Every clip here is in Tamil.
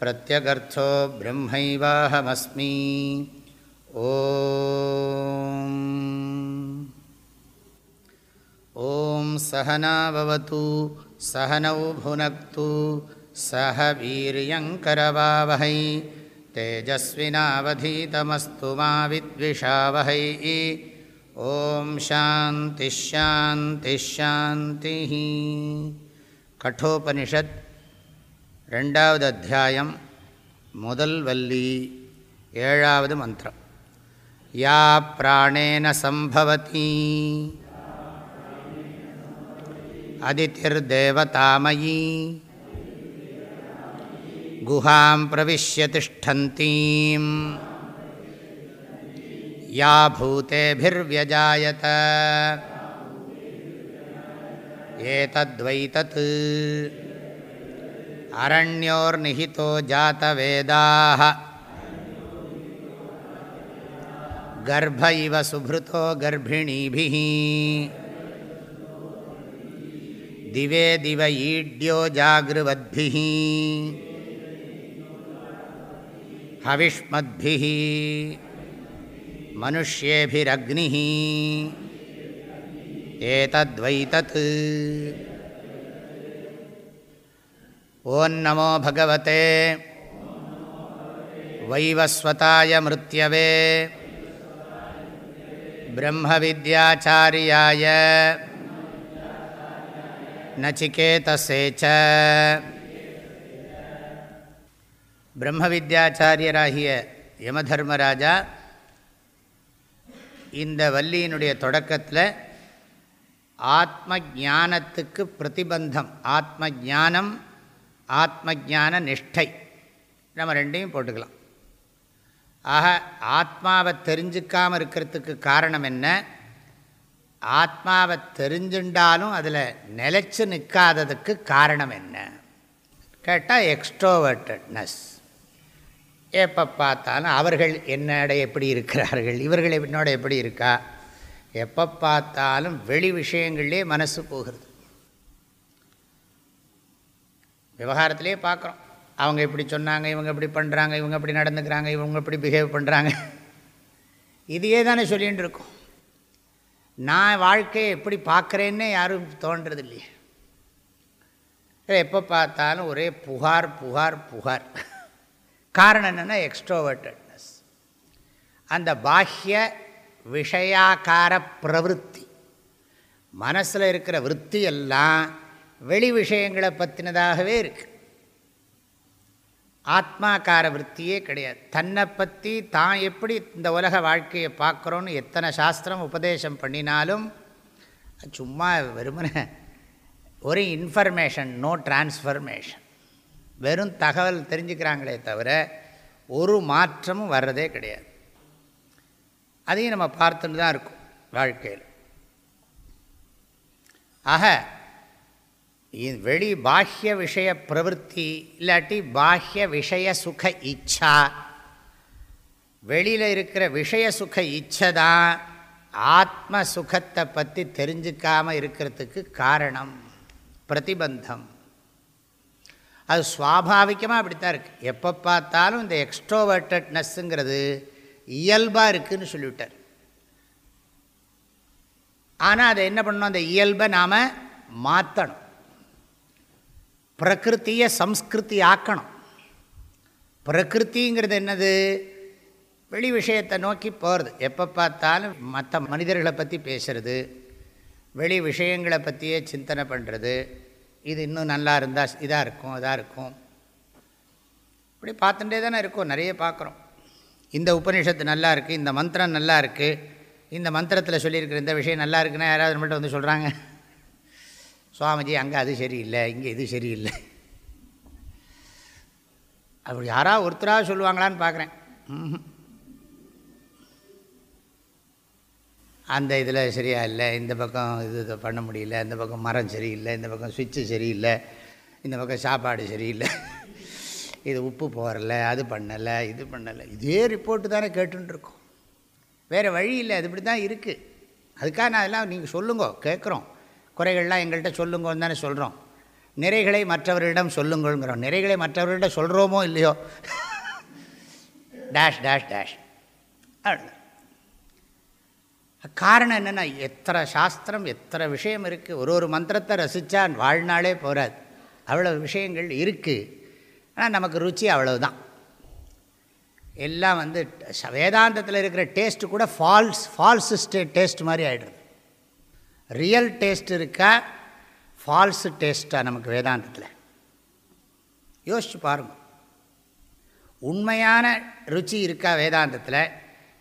प्रत्यगर्थो ब्रह्मैवाहमस्मि ॐ सहनावतु सहनौ भुनक्तु सह वीर्यङ्करवावहै तेजस्विनावधीतमस्तु मा विद्विषावहै ॐ शान्तिः शान्तिः कठोपनिषत् ரெண்டாவது அத்தியாயம் முதல் வல்லி ஏழாவது மந்திரம். யா பிராணேன சம்பவதி. அதிர்தேவதாமயி குஹாம் பிரவிஷ்ய திஷ்டந்தீம் யா பூத்தேபிர்வியஜாயத ஏதத்வைதத்து अरण्योर्निहितो जातवेदाः गर्भ इव सुभृतो गर्भिणीभिः दिवे दिव ईड्यो जागृवद्भिः हविष्मद्भिः मनुष्येभिरग्निः एतद्वैतत् ॐ नमो भगवते वैवस्वताय मृत्यवे ब्रह्मविद्याचार्याय नचिकेतसे च பிரம்மவித்யாச்சாரியராகிய யமதர்மராஜா இந்த வள்ளியினுடைய தொடக்கத்தில் ஆத்ம ஜானத்துக்கு பிரதிபந்தம் ஆத்ம ஜானம் ஆத்ம ஜான நிஷ்டை. நம்ம ரெண்டையும் போட்டுக்கலாம். ஆக ஆத்மாவை தெரிஞ்சுக்காமல் இருக்கிறதுக்கு காரணம் என்ன? ஆத்மாவை தெரிஞ்சுண்டாலும் அதில் நிலச்சி நிற்காததுக்கு காரணம் என்ன? கேட்டால் எக்ஸ்ட்ரோவர்டட்னஸ் எப்போ பார்த்தாலும் அவர்கள் என்னோட எப்படி இருக்கிறார்கள்? இவர்கள் என்னோட எப்படி இருக்கா? எப்போ பார்த்தாலும் வெளி விஷயங்கள்லேயே மனசு போகிறது. விவகாரத்திலே பார்க்குறோம். அவங்க இப்படி சொன்னாங்க இவங்க இப்படி பண்ணுறாங்க இவங்க இப்படி நடந்துக்கிறாங்க இவங்க இப்படி பிஹேவ் பண்ணுறாங்க இதையே தானே சொல்லிகிட்டு இருக்கோம். நான் வாழ்க்கையை எப்படி பார்க்குறேன்னே யாரும் தோன்றது இல்லையே எப்போ பார்த்தாலும் ஒரே புகார் புகார் புகார். காரணம் என்னென்னா எக்ஸ்ட்ரோவர்டட்னஸ் அந்த பாஹ்ய விஷயாக்கார பிரவருத்தி. மனசில் இருக்கிற விற்பி எல்லாம் வெளி விஷயங்களை பற்றினதாகவே இருக்கு. ஆத்மாக்கார விற்த்தியே கிடையாது. தன்னை பற்றி தான் எப்படி இந்த உலக வாழ்க்கையை பார்க்குறோன்னு எத்தனை சாஸ்திரம் உபதேசம் பண்ணினாலும் சும்மா வெறுமன ஒரு இன்ஃபர்மேஷன் நோ டிரான்ஸ்ஃபர்மேஷன். வெறும் தகவல் தெரிஞ்சுக்கிறாங்களே தவிர ஒரு மாற்றமும் வர்றதே கிடையாது. அதையும் நம்ம பார்த்துட்டு தான் இருக்கும் வாழ்க்கையில். ஆக வெளி பாஹ்ய விஷய பிரவருத்தி இல்லாட்டி பாஹ்ய விஷய சுக இச்சா வெளியில் இருக்கிற விஷய சுக இச்சை தான் ஆத்ம சுகத்தை பற்றி தெரிஞ்சுக்காமல் இருக்கிறதுக்கு காரணம் பிரதிபந்தம் அது சுவாபாவிகமாக அப்படித்தான் இருக்குது எப்போ பார்த்தாலும் இந்த எக்ஸ்ட்ரோவர்டட்னஸ்ஸுங்கிறது இயல்பாக இருக்குதுன்னு சொல்லிவிட்டார் ஆனால் அதை என்ன பண்ணணும் அந்த இயல்பை நாம் மாற்றணும் பிரகிருத்தியை சம்ஸ்கிருதி ஆக்கணும் பிரகிருத்திங்கிறது என்னது? வெளி விஷயத்தை நோக்கி போகிறது எப்போ பார்த்தாலும் மற்ற மனிதர்களை பற்றி பேசுகிறது வெளி விஷயங்களை பற்றியே சிந்தனை பண்ணுறது இது இன்னும் நல்லா இருந்தால் இதாக இருக்கும் இதாக இருக்கும். இப்படி பார்த்துட்டே தானே இருக்கும் நிறைய பார்க்குறோம். இந்த உபநிஷத்து நல்லா இருக்குது இந்த மந்திரம் நல்லா இருக்குது இந்த மந்திரத்தில் சொல்லியிருக்கிற இந்த விஷயம் நல்லா இருக்குன்னா யாராவது நம்மள்ட்ட வந்து சொல்கிறாங்க சுவாமிஜி அங்கே அது சரியில்லை இங்கே இது சரியில்லை. அப்படி யாராவது ஒருத்தராக சொல்லுவாங்களான்னு பார்க்குறேன் அந்த இதில் சரியா இல்லை இந்த பக்கம் இது இதை பண்ண முடியல இந்த பக்கம் மரம் சரியில்லை இந்த பக்கம் சுவிட்சு சரியில்லை இந்த பக்கம் சாப்பாடு சரியில்லை. இது உப்பு போகிறல அது பண்ணலை இது பண்ணலை. இதே ரிப்போர்ட்டு தானே கேட்டுருக்கோம் வேறு வழி இல்லை அது இப்படி தான் இருக்குது அதுக்காக நான் அதெல்லாம் நீங்கள் சொல்லுங்க கேட்குறோம் குறைகள்லாம் எங்கள்கிட்ட சொல்லுங்கன்னு தானே சொல்கிறோம் நிறைகளை மற்றவர்களிடம் சொல்லுங்கள்ங்கிறோம். நிறைகளை மற்றவர்களிடம் சொல்கிறோமோ இல்லையோ? டேஷ் டேஷ் டேஷ் காரணம் என்னென்னா எத்தனை சாஸ்திரம் எத்தனை விஷயம் இருக்குது ஒரு ஒரு மந்திரத்தை ரசித்தா வாழ்நாளே போகாது அவ்வளோ விஷயங்கள் இருக்குது ஆனால் நமக்கு ருச்சி அவ்வளவுதான். எல்லாம் வந்து வேதாந்தத்தில் இருக்கிற டேஸ்ட்டு கூட ஃபால்ஸ் ஃபால்ஸு ஸ்டே டேஸ்ட் மாதிரி ஆகிடுது ரியல் டேஸ்ட் இருக்கா? ஃபால்ஸு டேஸ்ட்டாக நமக்கு வேதாந்தத்தில். யோசிச்சு பாருங்கள் உண்மையான ருச்சி இருக்கா வேதாந்தத்தில்?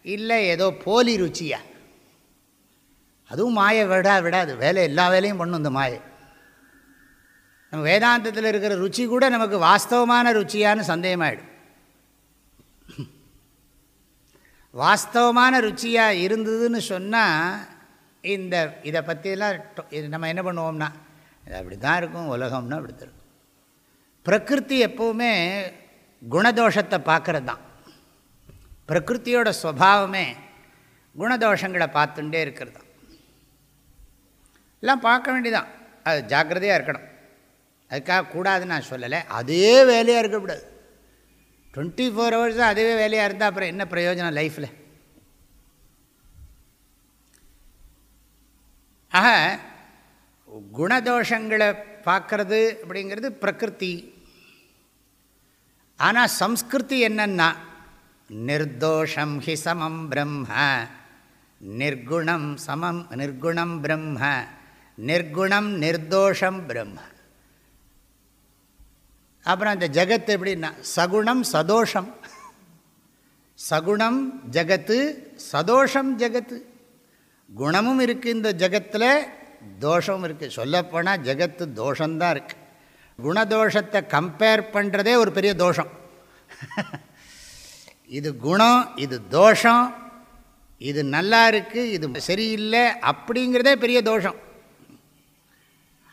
இல்லை ஏதோ போலி ருச்சியா? அதுவும் மாயை விடா விடாது வேலை எல்லா வேலையும் பண்ணும் இந்த மாயை. நம்ம வேதாந்தத்தில் இருக்கிற ருச்சி கூட நமக்கு வாஸ்தவமான ருச்சியான்னு சந்தேகமாயிடும். வாஸ்தவமான ருச்சியாக இருந்ததுன்னு சொன்னால் இந்த இதை பற்றியெல்லாம் இது நம்ம என்ன பண்ணுவோம்னா இது அப்படி தான் இருக்கும் உலகம்னா அப்படி தான் இருக்கும். பிரகிருதி எப்போவுமே குணதோஷத்தை பார்க்கறது தான் பிரகிருத்தியோட சுவாவமே குணதோஷங்களை பார்த்துட்டே இருக்கிறது தான் எல்லாம் பார்க்க வேண்டிதான் அது ஜாக்கிரதையாக இருக்கணும். அதுக்காக கூடாதுன்னு நான் சொல்லலை. அதே வேலையாக இருக்கக்கூடாது. டுவெண்ட்டி ஃபோர் ஹவர்ஸ் அதே வேலையாக இருந்தால் அப்புறம் என்ன பிரயோஜனம் லைஃப்பில் ஆக குணதோஷங்களை பார்க்கறது அப்படிங்கிறது பிரகிருதி. ஆனால் சம்ஸ்கிருதி என்னன்னா நிர்தோஷம் ஹி சமம் பிரம்ம நிர்குணம் சமம் நிர்குணம் பிரம்ம நிர்குணம் நிர்தோஷம் பிரம்ம. அப்புறம் அந்த ஜகத்து எப்படின்னா சகுணம் சதோஷம். சகுணம் ஜகத்து சதோஷம் ஜகத்து. குணமும் இருக்குது இந்த ஜகத்தில் தோஷமும் இருக்குது சொல்லப்போனால் ஜகத்து தோஷந்தான் இருக்குது குணதோஷத்தை கம்பேர் பண்ணுறதே ஒரு பெரிய தோஷம். இது குணம் இது தோஷம் இது நல்லா இருக்குது இது சரியில்லை அப்படிங்கிறதே பெரிய தோஷம்.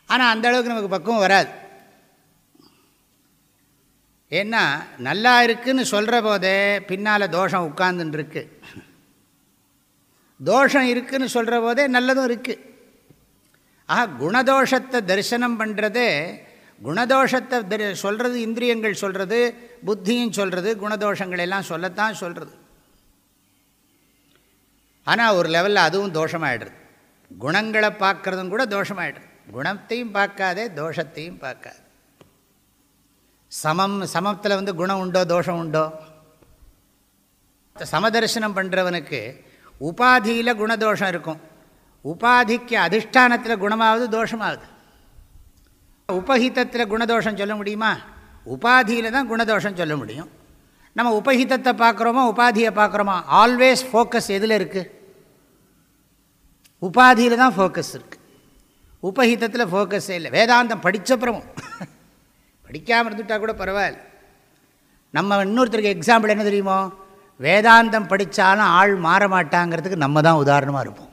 ஆனால் அந்த அளவுக்கு நமக்கு பக்குவம் வராது. ஏன்னா நல்லா இருக்குதுன்னு சொல்கிற போதே பின்னால் தோஷம் உட்கார்ந்துட்டுருக்கு தோஷம் இருக்குதுன்னு சொல்கிற போதே நல்லதும் இருக்குது ஆக குணதோஷத்தை தரிசனம் பண்ணுறது குணதோஷத்தை தரி சொல்கிறது இந்திரியங்கள் சொல்கிறது புத்தியும் சொல்கிறது குணதோஷங்கள் எல்லாம் சொல்லத்தான் சொல்கிறது ஆனால் ஒரு லெவலில் அதுவும் தோஷமாகிடுது குணங்களை பார்க்குறதும் கூட தோஷமாகிடுது குணத்தையும் பார்க்காதே தோஷத்தையும் பார்க்காது. சமம் சமத்தில் வந்து குணம் உண்டோ தோஷம் உண்டோ? சமதர்சனம் பண்ணுறவனுக்கு உபாதியில் குணதோஷம் இருக்கும். உபாதிக்கு அதிஷ்டானத்தில் குணமாவது தோஷமாகுது. உபஹிதத்தில் குணதோஷம் சொல்ல முடியுமா? உபாதியில் தான் குணதோஷம் சொல்ல முடியும். நம்ம உபஹிதத்தை பார்க்குறோமோ உபாதியை பார்க்குறோமா? ஆல்வேஸ் ஃபோக்கஸ் எதில் இருக்குது உபாதியில் தான் ஃபோக்கஸ் இருக்குது உபஹிதத்தில் ஃபோக்கஸே இல்லை. வேதாந்தம் படித்தப்புறமும் படிக்காமல் இருந்துட்டால் கூட பரவாயில்ல. நம்ம இன்னொருத்தருக்கு எக்ஸாம்பிள் என்ன தெரியுமோ? வேதாந்தம் படித்தாலும் ஆள் மாற மாட்டாங்கிறதுக்கு நம்ம தான் உதாரணமாக இருப்போம்.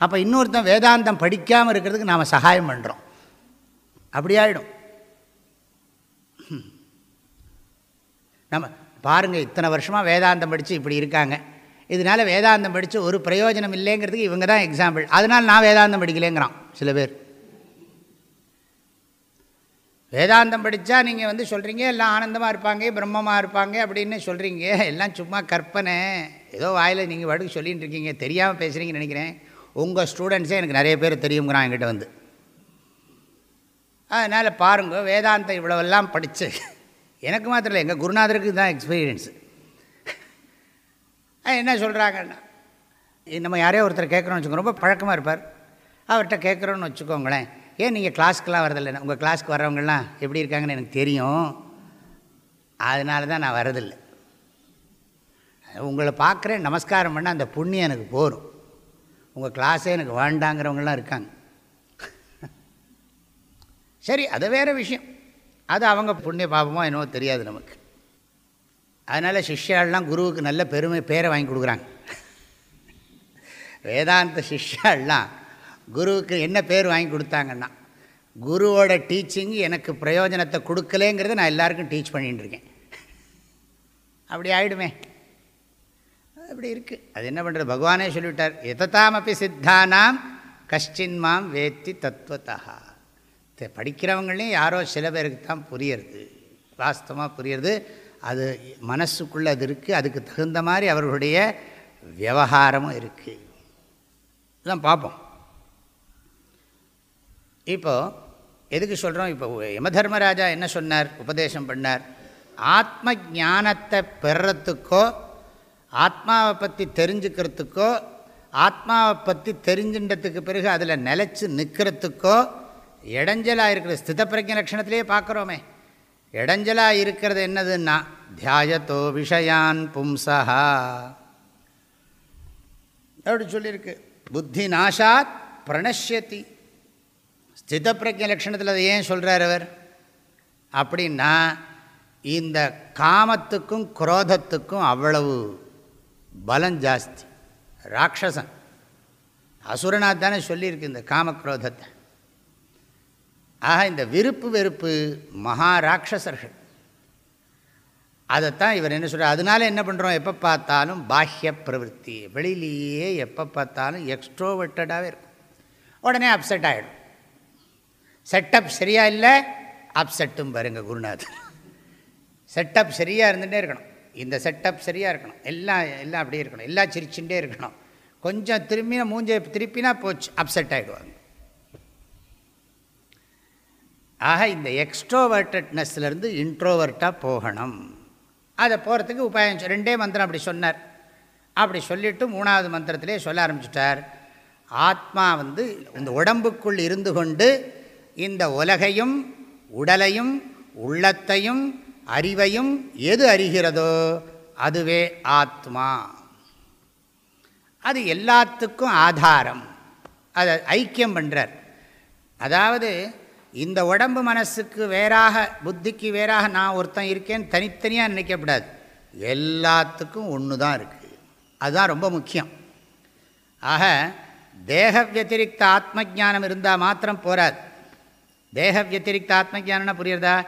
அப்போ இன்னொருத்தன் வேதாந்தம் படிக்காமல் இருக்கிறதுக்கு நாம் சகாயம் பண்ணுறோம் அப்படி ஆகிடும் நம்ம பாருங்கள் இத்தனை வருஷமாக வேதாந்தம் படித்து இப்படி இருக்காங்க. இதனால் வேதாந்தம் படித்து ஒரு பிரயோஜனம் இல்லைங்கிறதுக்கு இவங்க தான் எக்ஸாம்பிள் அதனால் நான் வேதாந்தம் படிக்கலேங்கிறான் சில பேர். வேதாந்தம் படித்தா நீங்கள் வந்து சொல்கிறீங்க எல்லாம் ஆனந்தமாக இருப்பாங்க பிரம்மமாக இருப்பாங்க அப்படின்னு சொல்கிறீங்க எல்லாம் சும்மா கற்பனை. ஏதோ வாயில் நீங்கள் வடுக்கு சொல்லிகிட்டு இருக்கீங்க தெரியாமல் பேசுகிறீங்கன்னு நினைக்கிறேன். உங்கள் ஸ்டூடெண்ட்ஸே எனக்கு நிறைய பேர் தெரியுங்கிறான் என்கிட்ட வந்து. அதனால் பாருங்க வேதாந்தம் இவ்வளோவெல்லாம் படித்து எனக்கு மாத்திரம் இல்லை எங்கள் குருநாதருக்கு தான் எக்ஸ்பீரியன்ஸு என்ன சொல்கிறாங்கன்னா நம்ம யாரையோ ஒருத்தர் கேட்குறோன்னு வச்சுக்கோங்க ரொம்ப பழக்கமாக இருப்பார். அவர்கிட்ட கேட்குறோன்னு வச்சுக்கோங்களேன். ஏன் நீங்கள் கிளாஸ்க்கெலாம் வரதில்லை உங்கள் கிளாஸ்க்கு வர்றவங்கலாம் எப்படி இருக்காங்கன்னு எனக்கு தெரியும். அதனால தான் நான் வரதில்லை உங்களை பார்க்குறேன் நமஸ்காரம் பண்ணால் அந்த புண்ணியம் எனக்கு போகும் உங்கள் கிளாஸே எனக்கு வேண்டாங்கிறவங்களாம் இருக்காங்க. சரி அது வேறு விஷயம். அது அவங்க புண்ணிய பாபமோ என்னவோ தெரியாது நமக்கு. அதனால் சிஷ்யாலாம் குருவுக்கு நல்ல பெருமை பேரை வாங்கி கொடுக்குறாங்க. வேதாந்த சிஷ்யாலாம் குருவுக்கு என்ன பேர் வாங்கி கொடுத்தாங்கன்னா குருவோட டீச்சிங் எனக்கு பிரயோஜனத்தை கொடுக்கலேங்கிறத நான் எல்லாருக்கும் டீச் பண்ணிட்டுருக்கேன் அப்படி ஆகிடுமே அப்படி இருக்குது அது என்ன பண்ணுறது பகவானே சொல்லிவிட்டார் எதத்தாமப்பி சித்தானாம் கஷ்டின்மாம் வேத்தி தத்துவத்தா படிக்கிறவங்களையும் யாரோ சில பேருக்கு தான் புரியறது. வாஸ்தவமாக புரியுறது. அது மனசுக்குள்ளே அது இருக்குது அதுக்கு தகுந்த மாதிரி அவர்களுடைய விவகாரமும் இருக்குது இதெல்லாம் பார்ப்போம். இப்போது எதுக்கு சொல்கிறோம் இப்போ யமதர்மராஜா என்ன சொன்னார்? உபதேசம் பண்ணார். ஆத்ம ஞானத்தை பெறத்துக்கோ ஆத்மாவை பற்றி தெரிஞ்சுக்கிறதுக்கோ ஆத்மாவை பற்றி தெரிஞ்சுன்றதுக்கு பிறகு அதில் நிலச்சி நிற்கிறதுக்கோ இடைஞ்சலாக இருக்கிற ஸ்தித பிரஜ லட்சணத்திலே பார்க்குறோமே. இடைஞ்சலாக இருக்கிறது என்னதுன்னா தியாயத்தோ விஷயான் பும்சா அப்படி சொல்லியிருக்கு. புத்தி நாஷாத் பிரணஷ்யத்தி சித்தப்பிரஜ லட்சணத்தில் அதை ஏன் சொல்கிறார் அவர்? அப்படின்னா இந்த காமத்துக்கும் குரோதத்துக்கும் அவ்வளவு பலம் ஜாஸ்தி. ராட்சசன். அசுரனாக தானே சொல்லியிருக்கு இந்த காமக்ரோதத்தை. ஆக இந்த விருப்பு வெறுப்பு மகா ராட்சசர்கள். அதைத்தான் இவர் என்ன சொல்கிறார் அதனால என்ன பண்ணுறோம் எப்போ பார்த்தாலும் பாஹ்ய பிரவருத்தி. வெளியிலேயே எப்போ பார்த்தாலும் எக்ஸ்ட்ரோவெட்டடாகவே இருக்கும். உடனே அப்செட் ஆகிடும் செட்டப் சரியாக இல்லை? அப்செட்டும் பாருங்க குருநாதர். செட்டப் சரியாக இருந்துகிட்டே இருக்கணும். இந்த செட்டப் சரியாக இருக்கணும். எல்லாம் எல்லாம் அப்படியே இருக்கணும். எல்லாம் சிரிச்சுட்டே இருக்கணும். கொஞ்சம் திரும்பினா மூஞ்ச திருப்பினா போச்சு. அப்செட் ஆகிடுவாங்க ஆக இந்த எக்ஸ்ட்ரோவர்டட்னஸ்லேருந்து இன்ட்ரோவர்ட்டாக போகணும். அதை போகிறதுக்கு உபாயம் ரெண்டே மந்திரம் அப்படி சொன்னார். அப்படி சொல்லிவிட்டு மூணாவது மந்திரத்திலே சொல்ல ஆரம்பிச்சிட்டார். ஆத்மா வந்து இந்த உடம்புக்குள் இருந்து கொண்டு இந்த உலகையும் உடலையும் உள்ளத்தையும் அறிவையும் எது அறிகிறதோ அதுவே ஆத்மா. அது எல்லாத்துக்கும் ஆதாரம். அதை ஐக்கியம் பண்ணுறார் அதாவது இந்த உடம்பு மனசுக்கு வேறாக புத்திக்கு வேறாக நான் ஒருத்தன் இருக்கேன்னு தனித்தனியாக நினைக்கப்படாது. எல்லாத்துக்கும் ஒன்று தான் இருக்குது அதுதான் ரொம்ப முக்கியம். ஆக தேக வத்திரிக்த ஆத்ம ஜானம் இருந்தால் மாத்திரம் போராது தேக வத்திரிக்த ஆத்ம ஜானம்னா புரியுறதா?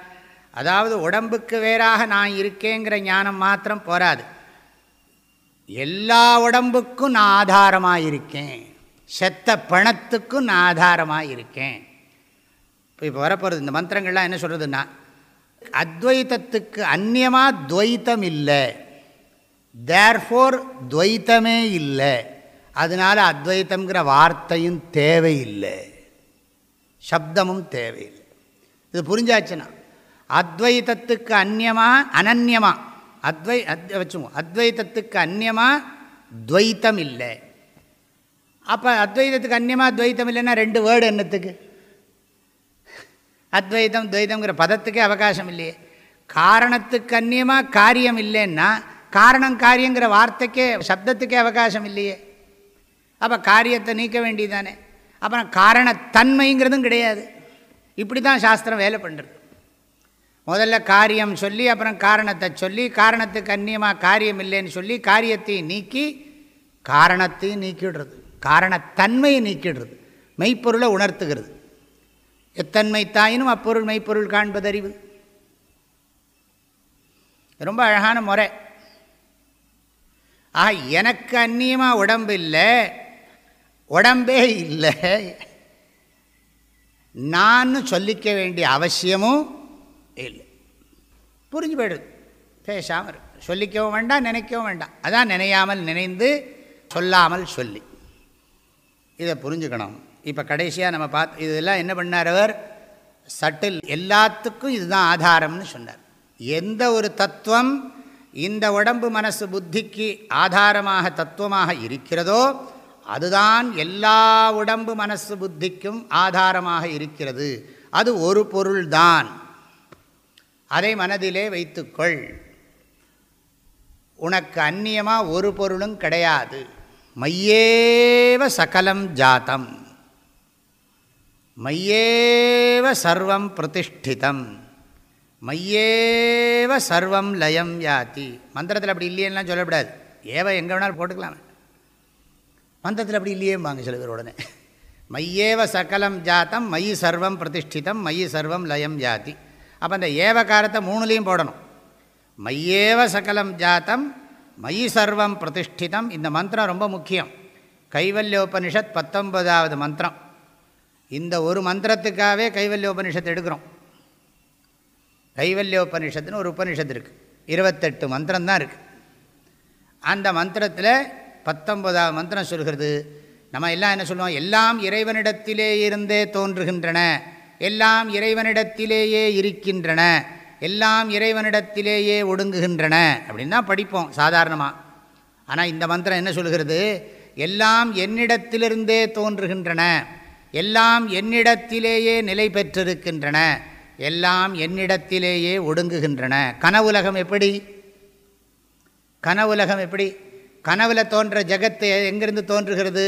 அதாவது உடம்புக்கு வேறாக நான் இருக்கேங்கிற ஞானம் மாத்திரம் போராது எல்லா உடம்புக்கும் நான் ஆதாரமாக இருக்கேன் செத்த பணத்துக்கும் நான் ஆதாரமாக இருக்கேன் இப்போ இப்போ வரப்போகிறது இந்த மந்திரங்கள்லாம் என்ன சொல்கிறதுன்னா அத்வைத்தத்துக்கு அந்நியமாக துவைத்தம் இல்லை. தேர்ஃபோர் துவைத்தமே இல்லை. அதனால் அத்வைத்தங்கிற வார்த்தையும் தேவையில்லை. சப்தமும் தேவையில்லை. இது புரிஞ்சாச்சுன்னா அத்வைத்தத்துக்கு அந்நியமாக அனன்யமாக அத்வை அத் வச்சுவோம் அத்வைத்தத்துக்கு அந்நியமாக துவைத்தம் இல்லை அப்போ அத்வைதத்துக்கு அந்நியமாக துவைத்தம் இல்லைன்னா ரெண்டு வேர்டு என்னத்துக்கு? அத்வைதம் துவைதம்ங்கிற பதத்துக்கே அவகாசம் இல்லையே. காரணத்துக்கு அந்நியமாக காரியம் இல்லைன்னா காரணம் காரியங்கிற வார்த்தைக்கே சப்தத்துக்கே அவகாசம் இல்லையே. அப்போ காரியத்தை நீக்க வேண்டியதானே அப்புறம் காரணத்தன்மைங்கிறதும் கிடையாது. இப்படி தான் சாஸ்திரம் வேலை பண்ணுறது முதல்ல காரியம் சொல்லி அப்புறம் காரணத்தை சொல்லி காரணத்துக்கு அந்நியமாக காரியம் இல்லைன்னு சொல்லி காரியத்தையும் நீக்கி காரணத்தையும் நீக்கிடுறது. காரணத்தன்மையை நீக்கிடுறது. மெய்ப்பொருளை உணர்த்துகிறது. எத்தன்மை தாயினும் அப்பொருள் மெய்ப்பொருள் காண்பதறிவு ரொம்ப அழகான முறை. ஆ எனக்கு அந்நியமாக உடம்பு இல்லை உடம்பே இல்லை. நான் சொல்லிக்க வேண்டிய அவசியமும் இல்லை. புரிஞ்சு போயிடுது. பேசாமல் இருக்கு சொல்லிக்கவும் வேண்டாம் நினைக்கவும் வேண்டாம். அதான் நினையாமல் நினைந்து சொல்லாமல் சொல்லி. இதை புரிஞ்சுக்கணும். இப்போ கடைசியாக நம்ம பார்த்து இதெல்லாம் என்ன பண்ணார் அவர்? சட்டில் எல்லாத்துக்கும் இதுதான் ஆதாரம்னு சொன்னார். எந்த ஒரு தத்துவம் இந்த உடம்பு மனசு புத்திக்கு ஆதாரமாக தத்துவமாக இருக்கிறதோ அதுதான் எல்லா உடம்பு மனசு புத்திக்கும் ஆதாரமாக இருக்கிறது. அது ஒரு பொருள்தான். அதை மனதிலே வைத்துக்கொள். உனக்கு அந்நியமாக ஒரு பொருளும் கிடையாது. மையேவ சகலம் ஜாத்தம். மையேவ சர்வம் பிரதிஷ்டிதம். மையேவ சர்வம் லயம் யாத்தி மந்திரத்தில் அப்படி இல்லையெல்லாம் சொல்லக்கூடாது ஏவ எங்கே வேணாலும் போட்டுக்கலாம். மந்திரத்தில் அப்படி இல்லையேம்பாங்க சில பேர் உடனே. மையேவ சகலம் ஜாத்தம் மயி சர்வம் பிரதிஷ்டிதம் மயி சர்வம் லயம் ஜாதி. அப்போ அந்த ஏவகாரத்தை மூணுலேயும் போடணும். மையேவ சகலம் ஜாத்தம் மயி சர்வம் பிரதிஷ்டிதம் இந்த மந்திரம் ரொம்ப முக்கியம். கைவல்யோபனிஷத் பத்தொன்பதாவது மந்திரம். இந்த ஒரு மந்திரத்துக்காகவே கைவல்யோபனிஷத்து எடுக்கிறோம். கைவல்யோபனிஷத்துன்னு ஒரு உபனிஷத்து இருக்குது இருபத்தெட்டு மந்திரம் தான் இருக்குது அந்த மந்திரத்தில் பத்தொன்பதாவது மந்திரம் சொல்கிறது. நம்ம எல்லாம் என்ன சொல்லுவோம்? எல்லாம் இறைவனிடத்திலே இருந்தே தோன்றுகின்றன. எல்லாம் இறைவனிடத்திலேயே இருக்கின்றன. எல்லாம் இறைவனிடத்திலேயே ஒடுங்குகின்றன. அப்படின்னு தான் படிப்போம் சாதாரணமாக ஆனால் இந்த மந்திரம் என்ன சொல்கிறது? எல்லாம் என்னிடத்திலிருந்தே தோன்றுகின்றன. எல்லாம் என்னிடத்திலேயே நிலை பெற்றிருக்கின்றன. எல்லாம் என்னிடத்திலேயே ஒடுங்குகின்றன. கனவுலகம் எப்படி? கனவுலகம் எப்படி? கனவுல தோன்ற ஜகத்து எங்கிருந்து தோன்றுகிறது?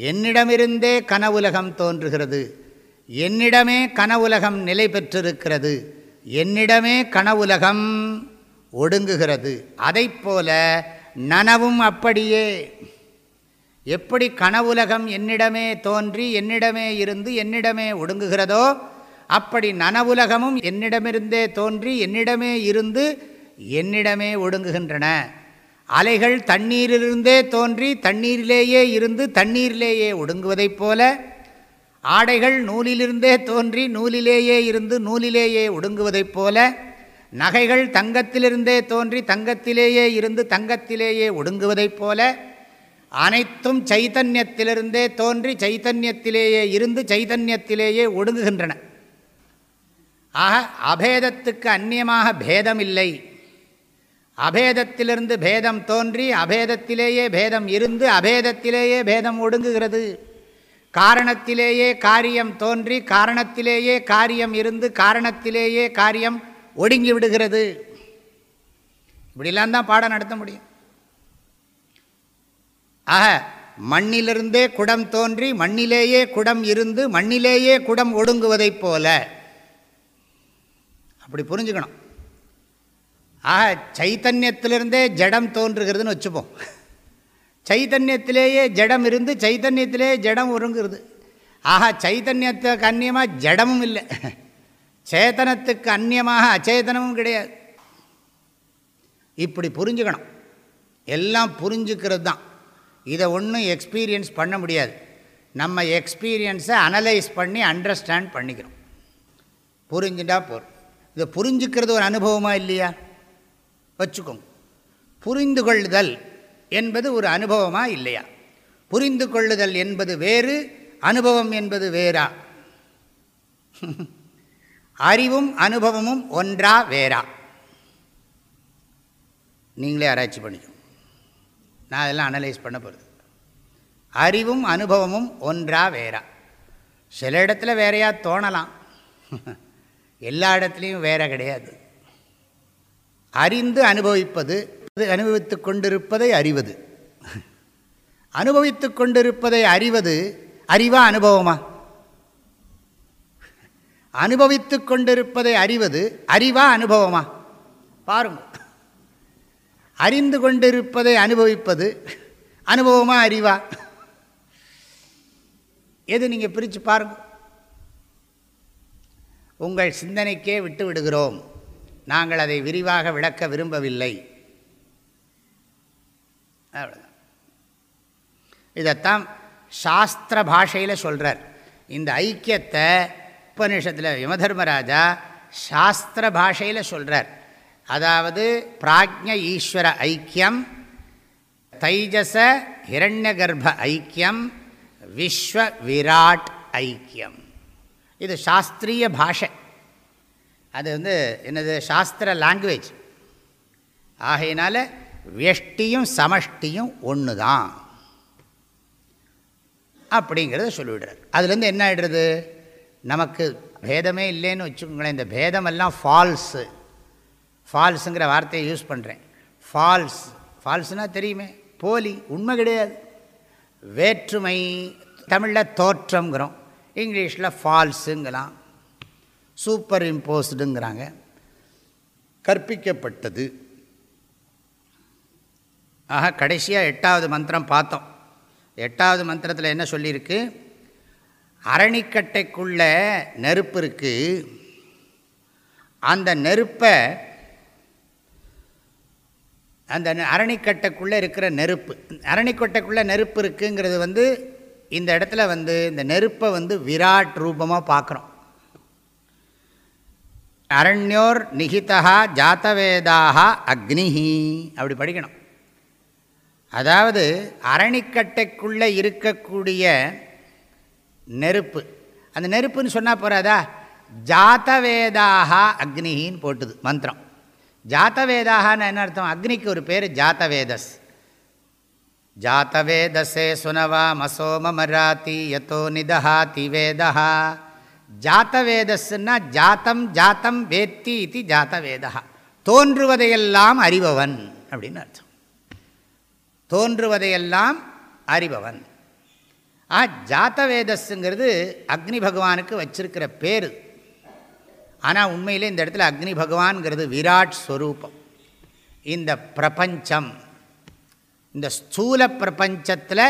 என்னிடமிருந்தே கனவுலகம் தோன்றுகிறது. என்னிடமே கனவுலகம் நிலை பெற்றிருக்கிறது. என்னிடமே கனவுலகம் ஒடுங்குகிறது. அதை போல நனவும் அப்படியே. எப்படி கனவுலகம் என்னிடமே தோன்றி என்னிடமே இருந்து என்னிடமே ஒடுங்குகிறதோ அப்படி நனவுலகமும் என்னிடமிருந்தே தோன்றி என்னிடமே இருந்து என்னிடமே ஒடுங்குகின்றன. அலைகள் தண்ணீரிலிருந்தே தோன்றி தண்ணீரிலேயே இருந்து தண்ணீரிலேயே ஒடுங்குவதைப் போல ஆடைகள் நூலிலிருந்தே தோன்றி நூலிலேயே இருந்து நூலிலேயே ஒடுங்குவதைப் போல நகைகள் தங்கத்திலிருந்தே தோன்றி தங்கத்திலேயே இருந்து தங்கத்திலேயே ஒடுங்குவதைப் போல அனைத்தும் சைத்தன்யத்திலிருந்தே தோன்றி சைத்தன்யத்திலேயே இருந்து சைத்தன்யத்திலேயே ஒடுங்குகின்றன. ஆக அபேதத்துக்கு அந்நியமாக பேதம் இல்லை அபேதத்திலிருந்து பேதம் தோன்றி அபேதத்திலேயே பேதம் இருந்து அபேதத்திலேயே பேதம் ஒடுங்குகிறது. காரணத்திலேயே காரியம் தோன்றி காரணத்திலேயே காரியம் இருந்து காரணத்திலேயே காரியம் ஒடுங்கி விடுகிறது. இப்படிலாம் தான் பாடம் நடத்த முடியும். ஆக மண்ணிலிருந்தே குடம் தோன்றி மண்ணிலேயே குடம் இருந்து மண்ணிலேயே குடம் ஒடுங்குவதைப் போல அப்படி புரிஞ்சுக்கணும். ஆக சைத்தன்யத்திலிருந்தே ஜடம் தோன்றுகிறதுன்னு வச்சுப்போம். சைத்தன்யத்திலேயே ஜடம் இருந்து சைத்தன்யத்திலேயே ஜடம் ஒருங்கிறது ஆஹா சைத்தன்யத்துக்கு அந்நியமாக ஜடமும் இல்லை. சேதனத்துக்கு அந்நியமாக அச்சேதனமும் கிடையாது. இப்படி புரிஞ்சுக்கணும். எல்லாம் புரிஞ்சுக்கிறது தான். இதை ஒன்றும் எக்ஸ்பீரியன்ஸ் பண்ண முடியாது. நம்ம எக்ஸ்பீரியன்ஸை அனலைஸ் பண்ணி அண்டர்ஸ்டாண்ட் பண்ணிக்கிறோம் புரிஞ்சுட்டா போகிறோம் இதை புரிஞ்சுக்கிறது ஒரு அனுபவமாக இல்லையா? வச்சுக்கோங்க. புரிந்து கொள்ளுதல் என்பது ஒரு அனுபவமாக இல்லையா? புரிந்து கொள்ளுதல் என்பது வேறு அனுபவம் என்பது வேறா? அறிவும் அனுபவமும் ஒன்றா வேறா? நீங்களே ஆராய்ச்சி பண்ணிக்கணும் நான் அதெல்லாம் அனலைஸ் பண்ண போகிறது அறிவும் அனுபவமும் ஒன்றா வேறா? சில இடத்துல வேறையாக தோணலாம். எல்லா இடத்துலையும் வேற கிடையாது. அறிந்து அனுபவிப்பது அனுபவித்து கொண்டிருப்பதை அறிவது. அனுபவித்து கொண்டிருப்பதை அறிவது அறிவா அனுபவமா? அனுபவித்து கொண்டிருப்பதை அறிவது அறிவா அனுபவமா? பாருங்க. அறிந்து கொண்டிருப்பதை அனுபவிப்பது அனுபவமா அறிவா? எது நீங்கள் பிரித்து பாருங்க. உங்கள் சிந்தனைக்கே விட்டு விடுகிறோம் நாங்கள் அதை விரிவாக விளக்க விரும்பவில்லை. அவ்வளோதான் இதைத்தான் சாஸ்திர பாஷையில் சொல்கிறார் இந்த ஐக்கியத்தை உபநிஷத்தில் யமதர்மராஜா சாஸ்திர பாஷையில் சொல்கிறார் அதாவது பிராஜ்ய ஈஸ்வர ஐக்கியம் தைஜச ஹிரண்ய கர்ப்ப ஐக்கியம் விஸ்வ விராட் ஐக்கியம். இது சாஸ்திரிய பாஷை. அது வந்து என்னது சாஸ்திர லாங்குவேஜ் ஆகையினால வெஷ்டியும் சமஷ்டியும் ஒன்று தான் அப்படிங்கிறத சொல்லிவிடுறார். அதுலேருந்து என்ன ஆகிடுறது நமக்கு பேதமே இல்லைன்னு வச்சுக்கோங்களேன் இந்த பேதமெல்லாம் ஃபால்ஸு ஃபால்ஸுங்கிற வார்த்தையை யூஸ் பண்ணுறேன் ஃபால்ஸ் ஃபால்ஸ்னால் தெரியுமே போலி உண்மை கிடையாது. வேற்றுமை தமிழில் தோற்றங்கிறோம் இங்கிலீஷில் ஃபால்ஸுங்கலாம் சூப்பர் இம்போஸ்டுங்கிறாங்க. கற்பிக்கப்பட்டது. ஆக கடைசியாக எட்டாவது மந்திரம் பார்த்தோம். எட்டாவது மந்திரத்தில் என்ன சொல்லியிருக்கு? அரணிக்கட்டைக்குள்ள நெருப்பு இருக்குது அந்த நெருப்பை அந்த அரணிக்கட்டைக்குள்ளே இருக்கிற நெருப்பு. அரணிக்கட்டைக்குள்ளே நெருப்பு இருக்குங்கிறது வந்து இந்த இடத்துல வந்து இந்த நெருப்பை வந்து விராட் ரூபமாக பார்க்குறோம். அரண்யோர் நிகிதா ஜாத்தவேதாக அக்னிஹி. அப்படி படிக்கணும். அதாவது அரணிக்கட்டைக்குள்ளே இருக்கக்கூடிய நெருப்பு. அந்த நெருப்புன்னு சொன்னால் போகிறாதா ஜாத்தவேதாக அக்னிகின்னு போட்டுது மந்திரம். ஜாத்தவேதாகன்னு என்ன அர்த்தம்? அக்னிக்கு ஒரு பேர் ஜாத்தவேதஸ். ஜாத்தவேதசே சுனவா மசோம மராத்தி யதோ நிதஹாதி வேதா ஜாத்தவேதஸ்ன்னா ஜாத்தம் ஜாத்தம் வேத்தி இது ஜாத்தவேதா. தோன்றுவதையெல்லாம் அறிபவன் அப்படின்னு அர்த்தம். தோன்றுவதையெல்லாம் அறிபவன். ஆ ஜாத்தவேதஸ்ங்கிறது அக்னி பகவானுக்கு வச்சிருக்கிற பேர். ஆனால் உண்மையிலே இந்த இடத்துல அக்னி பகவான்கிறது விராட் ஸ்வரூபம். இந்த பிரபஞ்சம் இந்த ஸ்தூல பிரபஞ்சத்தில்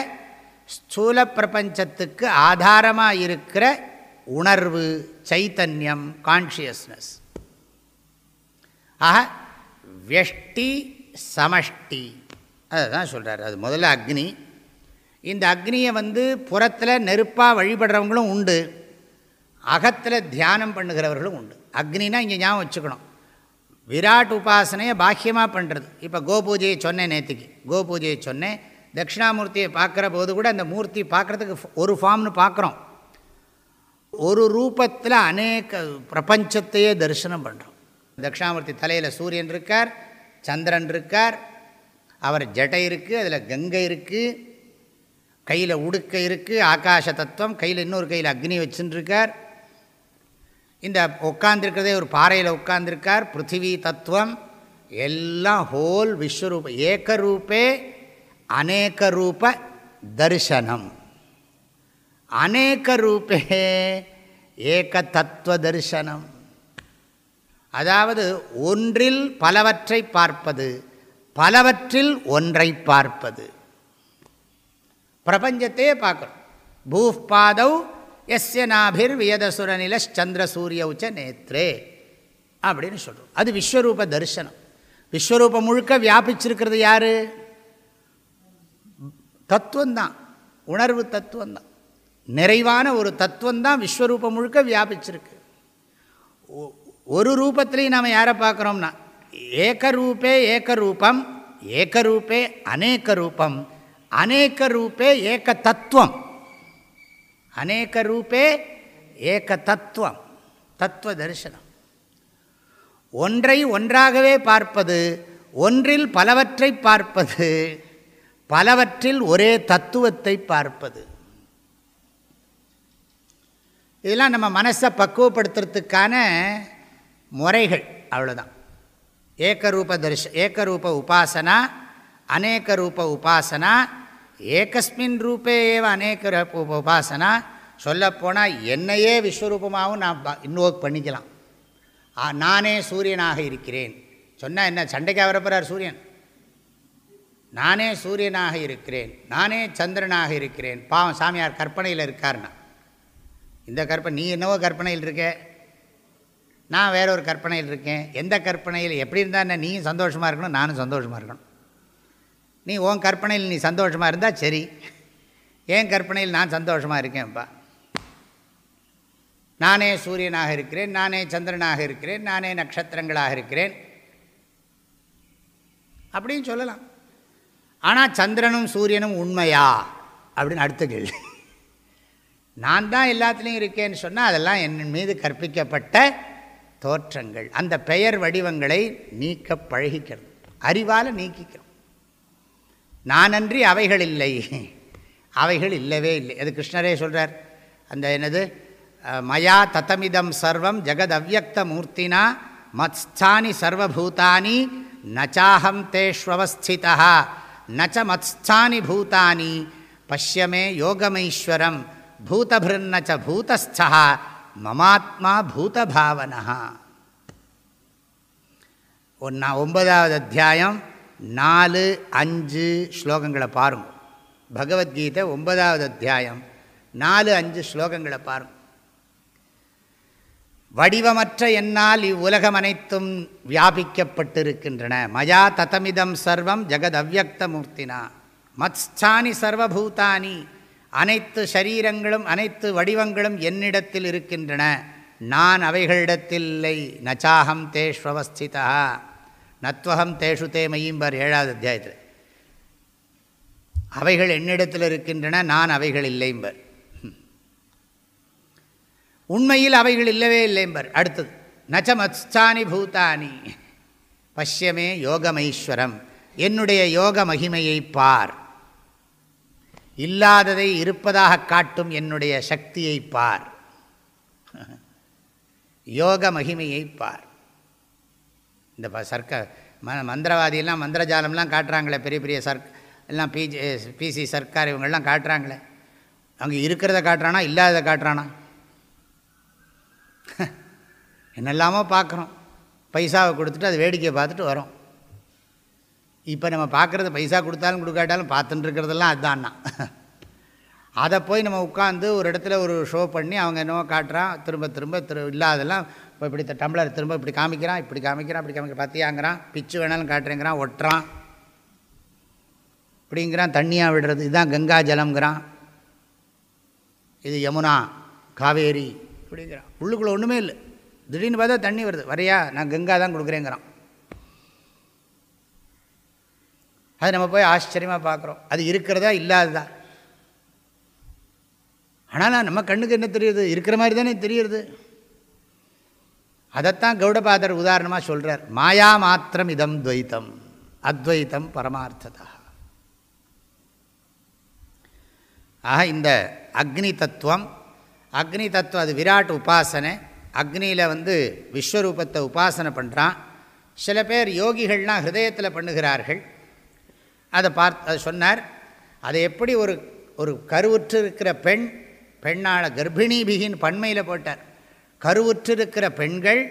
ஸ்தூல பிரபஞ்சத்துக்கு ஆதாரமாக இருக்கிற உணர்வு சைத்தன்யம் கான்ஷியஸ்னஸ் ஆக வெஷ்டி சமஷ்டி. அதுதான் சொல்கிறார் அது முதல்ல அக்னி. இந்த அக்னியை வந்து புறத்தில் நெருப்பாக வழிபடுறவங்களும் உண்டு. அகத்தில் தியானம் பண்ணுகிறவர்களும் உண்டு. அக்னினா இங்கே ஞாபகம் வச்சுக்கணும். விராட் உபாசனையை பாக்கியமாக பண்ணுறது இப்போ கோபூஜையை சொன்னேன் நேற்றுக்கு கோபூஜையை சொன்னேன். தட்சிணாமூர்த்தியை பார்க்குற போது கூட அந்த மூர்த்தி பார்க்குறதுக்கு ஒரு ஃபார்ம்னு பார்க்குறோம். ஒரு ரூபத்தில் அநேக பிரபஞ்சத்தையே தரிசனம் பண்ணுறோம் தட்சிணாமூர்த்தி தலையில் சூரியன் இருக்கார் சந்திரன் இருக்கார் அவர் ஜடை இருக்குது அதில் கங்கை இருக்குது கையில் உடுக்க இருக்குது ஆகாச தத்துவம் கையில் இன்னொரு கையில் அக்னி வச்சுருக்கார் இந்த உட்காந்துருக்கிறதே ஒரு பாறையில் உட்காந்துருக்கார் பிருத்திவி தத்துவம் எல்லாம் ஹோல் விஸ்வரூப ஏக்கரூப்பே அநேக ரூப தரிசனம். அநேக ரூபே ஏக தத்துவ தரிசனம் அதாவது ஒன்றில் பலவற்றை பார்ப்பது பலவற்றில் ஒன்றை பார்ப்பது. பிரபஞ்சத்தையே பார்க்குறோம். பூஃபாதவ் எஸ்ய நாபிர் வியதசுரநில சந்திர சூரிய உச்ச நேத்ரே அப்படின்னு சொல்கிறோம் அது விஸ்வரூப தரிசனம். விஸ்வரூபம் முழுக்க வியாபிச்சிருக்கிறது யார்? தத்துவந்தான் உணர்வு தத்துவந்தான் நிறைவான ஒரு தத்துவந்தான் விஸ்வரூபம் முழுக்க வியாபிச்சிருக்கு. ஒரு ரூபத்திலையும் நாம் யாரை பார்க்குறோம்னா ஏகரூபே ஏகரூபம் ஏகரூபே அநேக ரூபம் அநேக ரூபே ஏக தத்துவம் அநேக ரூபே ஏக தத்துவம் தத்துவ தரிசனம். ஒன்றை ஒன்றாகவே பார்ப்பது ஒன்றில் பலவற்றை பார்ப்பது பலவற்றில் ஒரே தத்துவத்தை பார்ப்பது. இதெல்லாம் நம்ம மனசை பக்குவப்படுத்துறதுக்கான முறைகள் அவ்வளோதான் ஏக்கரூப தரிச ஏக்கரூப உபாசனா அநேக ரூப உபாசனா ஏகஸ்மின் ரூபே ஏவ அநேக ரூப உபாசனா. சொல்லப்போனால் என்னையே விஸ்வரூபமாகவும் நான் இன்வோக் பண்ணிக்கலாம். நானே சூரியனாக இருக்கிறேன். சொன்னால் என்ன சண்டைக்கு வரப்போகிறார் சூரியன்? நானே சூரியனாக இருக்கிறேன். நானே சந்திரனாக இருக்கிறேன். பாவம் சாமியார் கற்பனையில் இருக்கார்னா இந்த கற்பனை நீ என்னவோ கற்பனையில் இருக்க. நான் வேற ஒரு கற்பனையில் இருக்கேன். எந்த கற்பனையில் எப்படி இருந்தால் என்ன நீயும் சந்தோஷமாக இருக்கணும் நானும் சந்தோஷமாக இருக்கணும். நீ உன் கற்பனையில் நீ சந்தோஷமாக இருந்தால் சரி. ஏன் கற்பனையில் நான் சந்தோஷமாக இருக்கேன்ப்பா. நானே சூரியனாக இருக்கிறேன் நானே சந்திரனாக இருக்கிறேன் நானே நட்சத்திரங்களாக இருக்கிறேன். அப்படின்னு சொல்லலாம். ஆனால் சந்திரனும் சூரியனும் உண்மையா? அப்படின்னு அடுத்த கேள்வி. நான் தான் எல்லாத்துலேயும் இருக்கேன்னு சொன்னால் அதெல்லாம் என் மீது கற்பிக்கப்பட்ட தோற்றங்கள். அந்த பெயர் வடிவங்களை நீக்க பழகிக்கிறது. அறிவால் நீக்கிக்கிறோம். நானன்றி அவைகள் இல்லை. அவைகள் இல்லவே இல்லை. அது கிருஷ்ணரே சொல்கிறார் அந்த என்னது? மயா தத்தமிதம் சர்வம் ஜெகத் அவ்வக்த மூர்த்தினா மத்ஸ்தானி சர்வபூதானி நச்சாஹம் தேஷ்வவஸ்திதா நச்ச மத்ஸ்தானி பூதானி. பஷ்யமே யோகமைஸ்வரம். பூதபிருன்னச்ச பூதஸ்தா மமாத்மா பூதபாவனா ஒன்றா ஒன்பதாவது அத்தியாயம் நாலு அஞ்சு ஸ்லோகங்களை பாருங்க. பகவத்கீதை ஒன்பதாவது அத்தியாயம் நாலு அஞ்சு ஸ்லோகங்களை பாருங்க. வடிவமற்ற என்னால் இவ்வுலகம் அனைத்தும் வியாபிக்கப்பட்டிருக்கின்றன. மயா ததமிதம் சர்வம் ஜெகத் அவ்வக்த மூர்த்தினா மத்ஸ்தானி சர்வபூதானி. அனைத்து சரீரங்களும் அனைத்து வடிவங்களும் என்னிடத்தில் இருக்கின்றன. நான் அவைகளிடத்தில் இல்லை நச்சாகம் தேஷ்வஸ்திதா நத்வகம் தேஷு தே மையம்பர் ஏழாவது அத்தியாயத்தில். அவைகள் என்னிடத்தில் இருக்கின்றன நான் அவைகள் இல்லைம்பர் உண்மையில் அவைகள் இல்லவே இல்லைம்பர் அடுத்தது நச்ச மத்ஸ்தானி பூதானி. பஷ்யமே யோகமைஸ்வரம் என்னுடைய யோக மகிமையை பார். இல்லாததை இருப்பதாக காட்டும் என்னுடைய சக்தியை பார். யோக மகிமையை பார். இந்த சர்க்க ம மந்திரவாதியெல்லாம் மந்திரஜாலம்லாம் காட்டுறாங்களே பெரிய பெரிய சர்க் எல்லாம் பிஜி பிசி சர்க்கார் இவங்கள்லாம் காட்டுறாங்களே. அங்கே இருக்கிறத காட்டுறானா இல்லாததை காட்டுறானா? என்னெல்லாமோ பார்க்குறோம். பைசாவை கொடுத்துட்டு அது வேடிக்கையை பார்த்துட்டு வரோம். இப்போ நம்ம பார்க்குறது பைசா கொடுத்தாலும் கொடுக்காட்டாலும் பார்த்துட்டு இருக்கிறதெல்லாம் அதுதான்னா அதை போய் நம்ம உட்காந்து ஒரு இடத்துல ஒரு ஷோ பண்ணி அவங்க என்னவோ காட்டுறான் திரும்ப திரும்ப திரு இல்லாதெல்லாம் இப்போ இப்படி டம்ளர் திரும்ப இப்படி காமிக்கிறான் இப்படி காமிக்கிறான் இப்படி காமிக்க பார்த்தியாங்கிறான் பிச்சு வேணாலும் காட்டுறேங்கிறான் ஒட்டுறான். இப்படிங்கிறான் தண்ணியாக விடுறது இதுதான் கங்கா ஜலம்ங்கிறான். இது யமுனா காவேரி அப்படிங்கிறான் உள்ளுக்குள்ளே ஒன்றுமே இல்லை. திடீர்னு பார்த்தா தண்ணி வருது. வரையா நான் கங்கா தான் கொடுக்குறேங்கிறான். அது நம்ம போய் ஆச்சரியமாக பார்க்குறோம். அது இருக்கிறதா இல்லாததா? ஆனால் நம்ம கண்ணுக்கு என்ன தெரியுது? இருக்கிற மாதிரி தானே தெரியுது. அதைத்தான் கௌடபாதர் உதாரணமாக சொல்கிறார் மாயா மாத்திரம் இதம் துவைத்தம் அத்வைத்தம் பரமார்த்ததா. ஆக இந்த அக்னி தத்துவம் அக்னி தத்துவம் அது விராட் உபாசனை. அக்னியில் வந்து விஸ்வரூபத்தை உபாசனை பண்ணுறான் சில பேர் யோகிகள்லாம் ஹிருதயத்தில் பண்ணுகிறார்கள். அதை பார்த்து அதை சொன்னார். அதை எப்படி ஒரு ஒரு கருவுற்று இருக்கிற பெண் பெண்ணால் கர்ப்பிணிபிகின்னு பண்மையில் போட்டார். கருவுற்றிருக்கிற பெண்கள்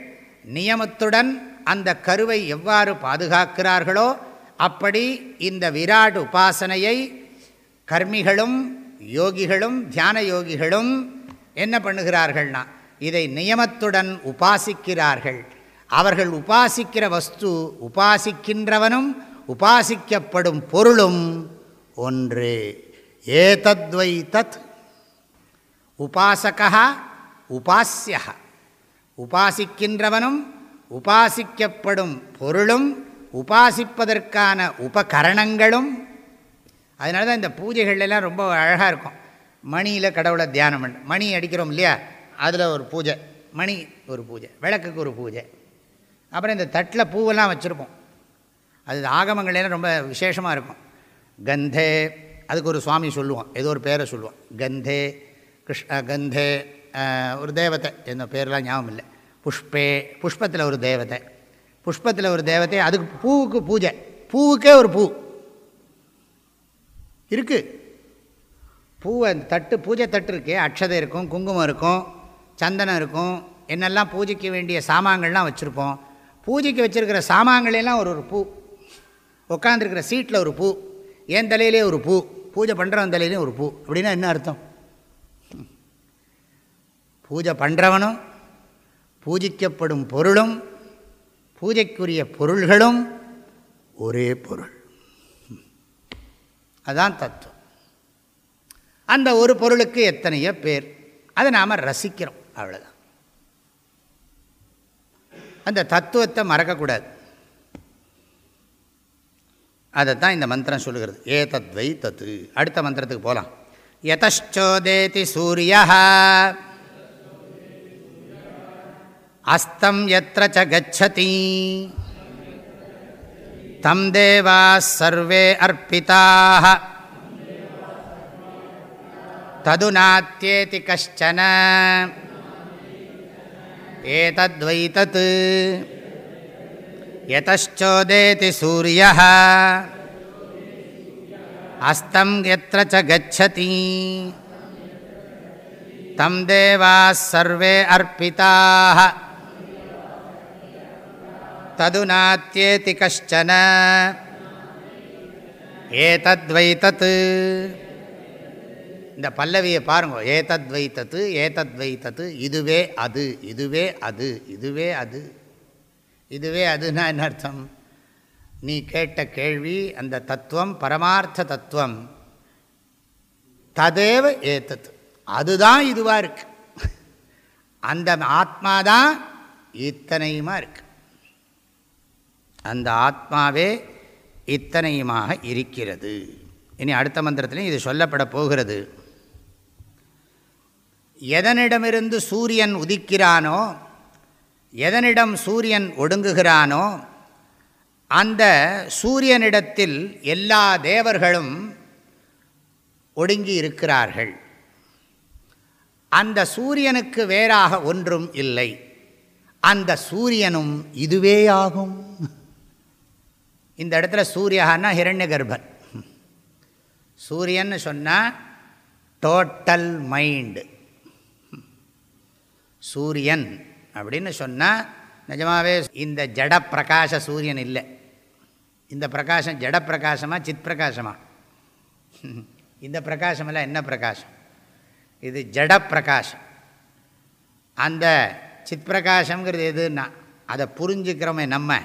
நியமத்துடன் அந்த கருவை எவ்வாறு பாதுகாக்கிறார்களோ அப்படி இந்த விராட் உபாசனையை கர்மிகளும் யோகிகளும் தியான யோகிகளும் என்ன பண்ணுகிறார்கள்னா இதை நியமத்துடன் உபாசிக்கிறார்கள். அவர்கள் உபாசிக்கிற வஸ்து உபாசிக்கின்றவனும் உபாசிக்கப்படும் பொருளும் ஒன்று. ஏதத்வை தத். உபாசகா உபாசிய உபாசிக்கின்றவனும் உபாசிக்கப்படும் பொருளும் உபாசிப்பதற்கான உபகரணங்களும். அதனால தான் இந்த பூஜைகள்லாம் ரொம்ப அழகாக இருக்கும். மணியில் கடவுளை தியானம் பண்ண மணி அடிக்கிறோம் இல்லையா? அதில் ஒரு பூஜை மணி ஒரு பூஜை விளக்குக்கு ஒரு பூஜை. அப்புறம் இந்த தட்டில் பூவெல்லாம் வச்சுருப்போம். அது ஆகமங்கள்லாம் ரொம்ப விசேஷமாக இருக்கும். கந்தே அதுக்கு ஒரு சுவாமி சொல்லுவோம் ஏதோ ஒரு பேரை சொல்லுவோம் கந்தே கிருஷ்ண கந்தே ஒரு தேவதை. என்ன பேரெலாம் ஞாபகம் இல்லை. புஷ்பே புஷ்பத்தில் ஒரு தேவதை. புஷ்பத்தில் ஒரு தேவதை அதுக்கு பூவுக்கு பூஜை. பூவுக்கே ஒரு பூ. இருக்குது பூவை தட்டு பூஜை தட்டு இருக்குது அக்ஷதை இருக்கும் குங்குமம் இருக்கும் சந்தனம் இருக்கும். என்னெல்லாம் பூஜைக்கு வேண்டிய சாமான்கள்லாம் வச்சுருப்போம். பூஜைக்கு வச்சுருக்கிற சாமான்களெல்லாம் ஒரு ஒரு பூ. உட்காந்துருக்கிற சீட்டில் ஒரு பூ என் தலையிலே ஒரு பூ பூஜை பண்ணுறவன் தலையிலே ஒரு பூ. அப்படின்னா என்ன அர்த்தம்? பூஜை பண்ணுறவனும் பூஜிக்கப்படும் பொருளும் பூஜைக்குரிய பொருள்களும் ஒரே பொருள். அதுதான் தத்துவம். அந்த ஒரு பொருளுக்கு எத்தனையோ பேர் அதை நாம் ரசிக்கிறோம் அவ்வளோதான் அந்த தத்துவத்தை மறக்கக்கூடாது. அதை தான் இந்த மந்திரம் சொல்லுகிறது. ஏ தத்வை தத்து அடுத்த மந்திரத்துக்கு போகலாம் யதச்சோதேதி சூரிய அஸ்தம் எத்திர கச்சதி. தம் தேவா சர்வே அர்ப்பிதாக தது நாத்தியேதி கஷ்டன. ஏதத்வை தத்து यतश्चोदेति सूर्यः अस्तं यत्र च गच्छति तं देवाः सर्वे अर्पिताः तदु नात्येति कश्चन ஏதத்வை தத் இந்த பல்லவியை பாருங்க ஏதத்வை தத்து ஏதத்வை தத்து இதுவே அது இதுவே அது இதுவே அது இதுவே அதுனா என்ன அர்த்தம்? நீ கேட்ட கேள்வி அந்த தத்துவம் பரமார்த்த தத்துவம். ததேவ ஏத்தத் அதுதான் இதுவாக இருக்கு. அந்த ஆத்மாதான் இத்தனையுமா இருக்கு. அந்த ஆத்மாவே இத்தனையுமாக இருக்கிறது. இனி அடுத்த மந்திரத்திலையும் இது சொல்லப்பட போகிறது. எதனிடமிருந்து சூரியன் உதிக்கிறானோ எதனிடம் சூரியன் ஒடுங்குகிறானோ அந்த சூரியனிடத்தில் எல்லா தேவர்களும் ஒடுங்கி இருக்கிறார்கள் அந்த சூரியனுக்கு வேறாக ஒன்றும் இல்லை. அந்த சூரியனும் இதுவேயாகும். இந்த இடத்துல சூரியகான்னா ஹிரண்ய கர்ப்பன் சூரியன்னு சொன்னால் டோட்டல் மைண்டு சூரியன் அப்படின்னு சொன்னால் நிஜமாகவே இந்த ஜட பிரகாச சூரியன் இல்லை. இந்த பிரகாசம் ஜட பிரகாசமாக சித் பிரகாசமாக இந்த பிரகாசமெல்லாம் என்ன பிரகாசம்? இது ஜட பிரகாசம் அந்த சித் பிரகாசங்கிறது எதுன்னா அதை புரிஞ்சுக்கிறோமே நம்ம.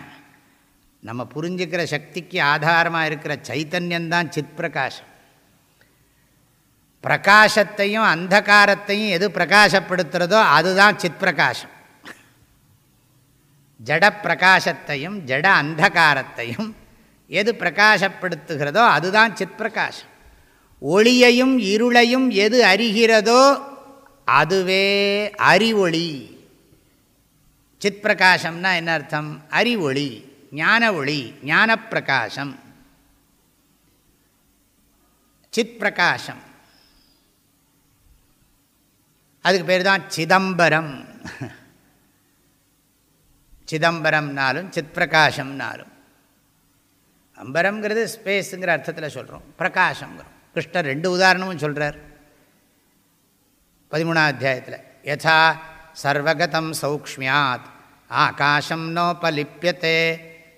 நம்ம புரிஞ்சுக்கிற சக்திக்கு ஆதாரமாக இருக்கிற சைத்தன்யந்தான் சித் பிரகாசம் பிரகாசத்தையும் அந்தகாரத்தையும் எது பிரகாசப்படுத்துகிறதோ அதுதான் சித் பிரகாசம் ஜட பிரகாசத்தையும் ஜட அந்தகாரத்தையும் எது பிரகாசப்படுத்துகிறதோ அதுதான் சித் பிரகாசம் ஒளியையும் இருளையும் எது அறிகிறதோ அதுவே அறிவொளி. சித் பிரகாசம்னா என்ன அர்த்தம்? அறிவொளி ஞான ஒளி ஞான பிரகாசம் சித் பிரகாசம் அதுக்கு பேர் தான் சிதம்பரம். சிதம்பரம்னாலும் சித் பிரகாஷம்னாலும் அம்பரம்ங்கிறது ஸ்பேஸுங்கிற அர்த்தத்தில் சொல்கிறோம் பிரகாஷங்கிறோம் கிருஷ்ணர் ரெண்டு உதாரணமும் சொல்கிறார் பதிமூணாம் அத்தியாயத்தில் யதா சர்வகதம் சௌக்மியாத் ஆகாஷம் நோபலிப்பியத்தே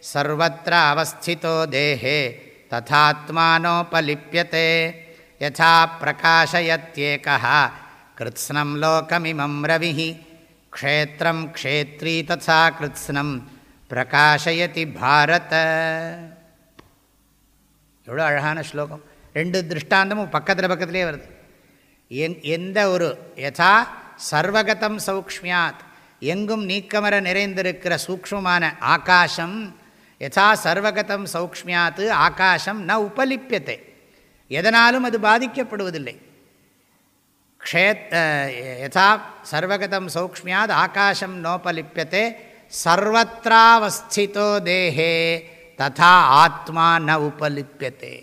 சர்வத்திர அவஸ்திதோ தேஹே ததாத்மானோபலிப்பியத்தே யதா பிரகாஷயத்யேகா கிருத்ஸ்னம் லோகமிமம் ரவிஹி க்ஷேத்திரம் க்ஷேத்ரி ததா கிருத்ஸ்னம் பிரகாஷயதி பாரத. எவ்வளோ அழகான ஸ்லோகம். ரெண்டு திருஷ்டாந்தமும் பக்கத்தில் பக்கத்துலேயே வருது. எந் எந்த ஒரு யதா சர்வகதம் சௌக்ஷ்மியாத். எங்கும் நீக்கமர நிறைந்திருக்கிற சூக்மமான ஆகாசம் யதா சர்வகதம் சௌக்மியாத் ஆகாசம் ந உபலிப்பியத்தை எதனாலும் அது பாதிக்கப்படுவதில்லை. க்ஷேத் யதா சர்வகதம் சௌக்மியாத் ஆகாஷம் நோபலிப்பியத்தை சர்வத்திராவஸ்திதோ தேஹே ததா ஆத்மா ந உபலிப்பியத்தே